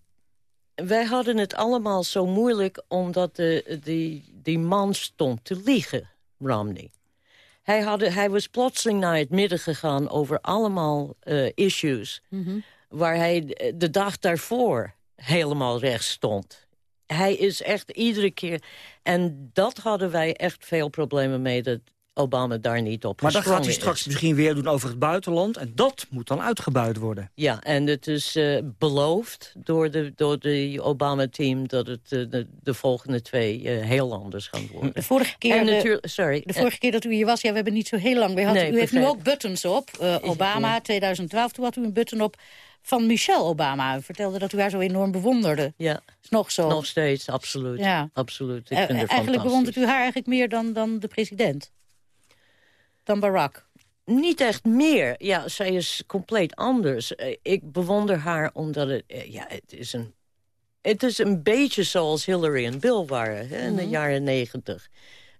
wij hadden het allemaal zo moeilijk omdat de, die, die man stond te liegen, Romney. Hij, had, hij was plotseling naar het midden gegaan over allemaal uh, issues... Mhm. waar hij de dag daarvoor helemaal rechts stond. Hij is echt iedere keer... En dat hadden wij echt veel problemen mee... dat Obama daar niet op Maar dat gaat hij straks is. misschien weer doen over het buitenland. En dat moet dan uitgebuit worden. Ja, en het is eh, beloofd door de, door de Obama-team... dat het eh, de, de volgende twee eh, heel anders gaan worden. De vorige keer, En de- sorry. De vorige keer dat u hier was, ja, we hebben niet zo heel lang. Nee, u heeft nu ook buttons op. Eh, Obama, 2012, toen had u een button op van Michelle Obama. U vertelde dat u haar zo enorm bewonderde. Ja. Is nog zo. Nog steeds, absoluut. Ja. absoluut. Ik vind eigenlijk bewondert u haar eigenlijk meer dan, dan de president. Dan Barack. Niet echt meer. Ja, zij is compleet anders. Eh, Ik bewonder haar omdat het... eh, Ja, het is een... Het is een beetje zoals Hillary en Bill waren hè, in de Mhm. jaren negentig.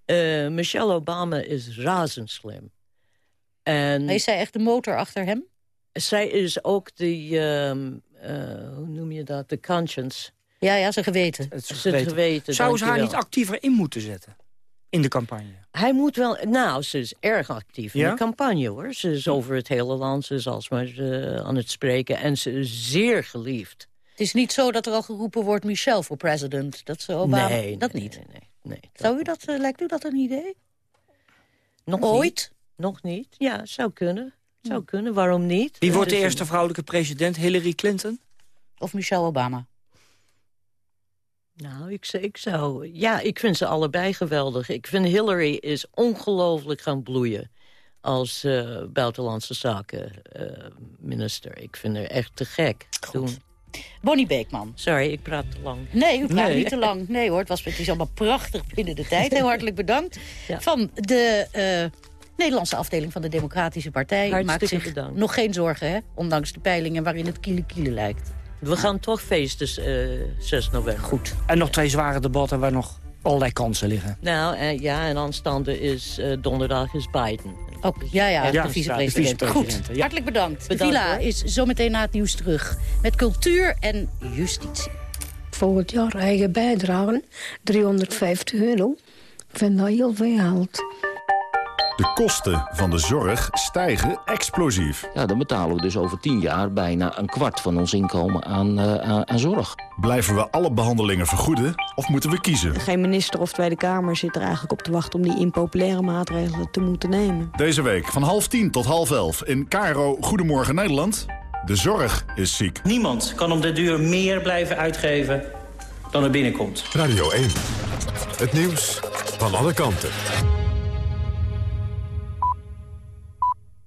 Eh, Michelle Obama is razendslim. En Is zij echt de motor achter hem? zij is ook de... ehm, eh, hoe noem je dat? De conscience. Ja, ja, zijn geweten. Het geweten. Zou ze haar niet actiever in moeten zetten? In de campagne. Hij moet wel... Nou, ze is erg actief in de campagne, hoor. Ze is over het hele land, ze is alsmaar eh, aan het spreken. En ze is zeer geliefd. Het is niet zo dat er al geroepen wordt Michelle voor president. Dat ze Obama... nee, dat nee, niet. Nee, nee, nee. Zou u dat, eh, lijkt u dat een idee? Nog Ooit? Nog niet. Ja, zou kunnen. Zou kunnen, waarom niet? Wie wordt de Er eerste vrouwelijke president? Hillary Clinton? Of Michelle Obama? Nou, ik, zou- ik zou... Ja, ik vind ze allebei geweldig. Ik vind Hillary is ongelooflijk gaan bloeien als eh, buitenlandse zaken eh, minister. Ik vind haar echt te gek. Doen. Bonnie Beekman. Sorry, ik praat te lang. Nee, u praat Nee. niet te lang. Nee hoor, het, was, het is allemaal prachtig binnen de tijd. Heel hartelijk bedankt. Van de eh, Nederlandse afdeling van de Democratische Partij. Maakt Hartstikke zich bedankt. nog geen zorgen, hè? Ondanks de peilingen waarin het kiele kiele lijkt. We gaan toch feesten eh 6 november. Goed. En nog twee zware debatten waar nog allerlei kansen liggen. Nou, eh, ja, en aanstaande is eh, donderdag is Biden. Oh, ja, ja, Ja, de ja, vicepresident. de Goed, ja. hartelijk bedankt. De Bedankt, Villa hoor. is zometeen na het nieuws terug. Met cultuur en justitie. Volgend jaar eigen bijdrage, 350 euro. Ik vind dat heel veel geld. De kosten van de zorg stijgen explosief. Ja, dan betalen we dus over tien jaar bijna een kwart van ons inkomen aan, eh, aan, aan zorg. Blijven we alle behandelingen vergoeden of moeten we kiezen? Geen minister of Tweede Kamer zit er eigenlijk op te wachten... om die impopulaire maatregelen te moeten nemen. Deze week van half tien tot half elf in Caro Goedemorgen Nederland. De zorg is ziek. Niemand kan om de duur meer blijven uitgeven dan er binnenkomt. Radio 1. Het nieuws van alle kanten.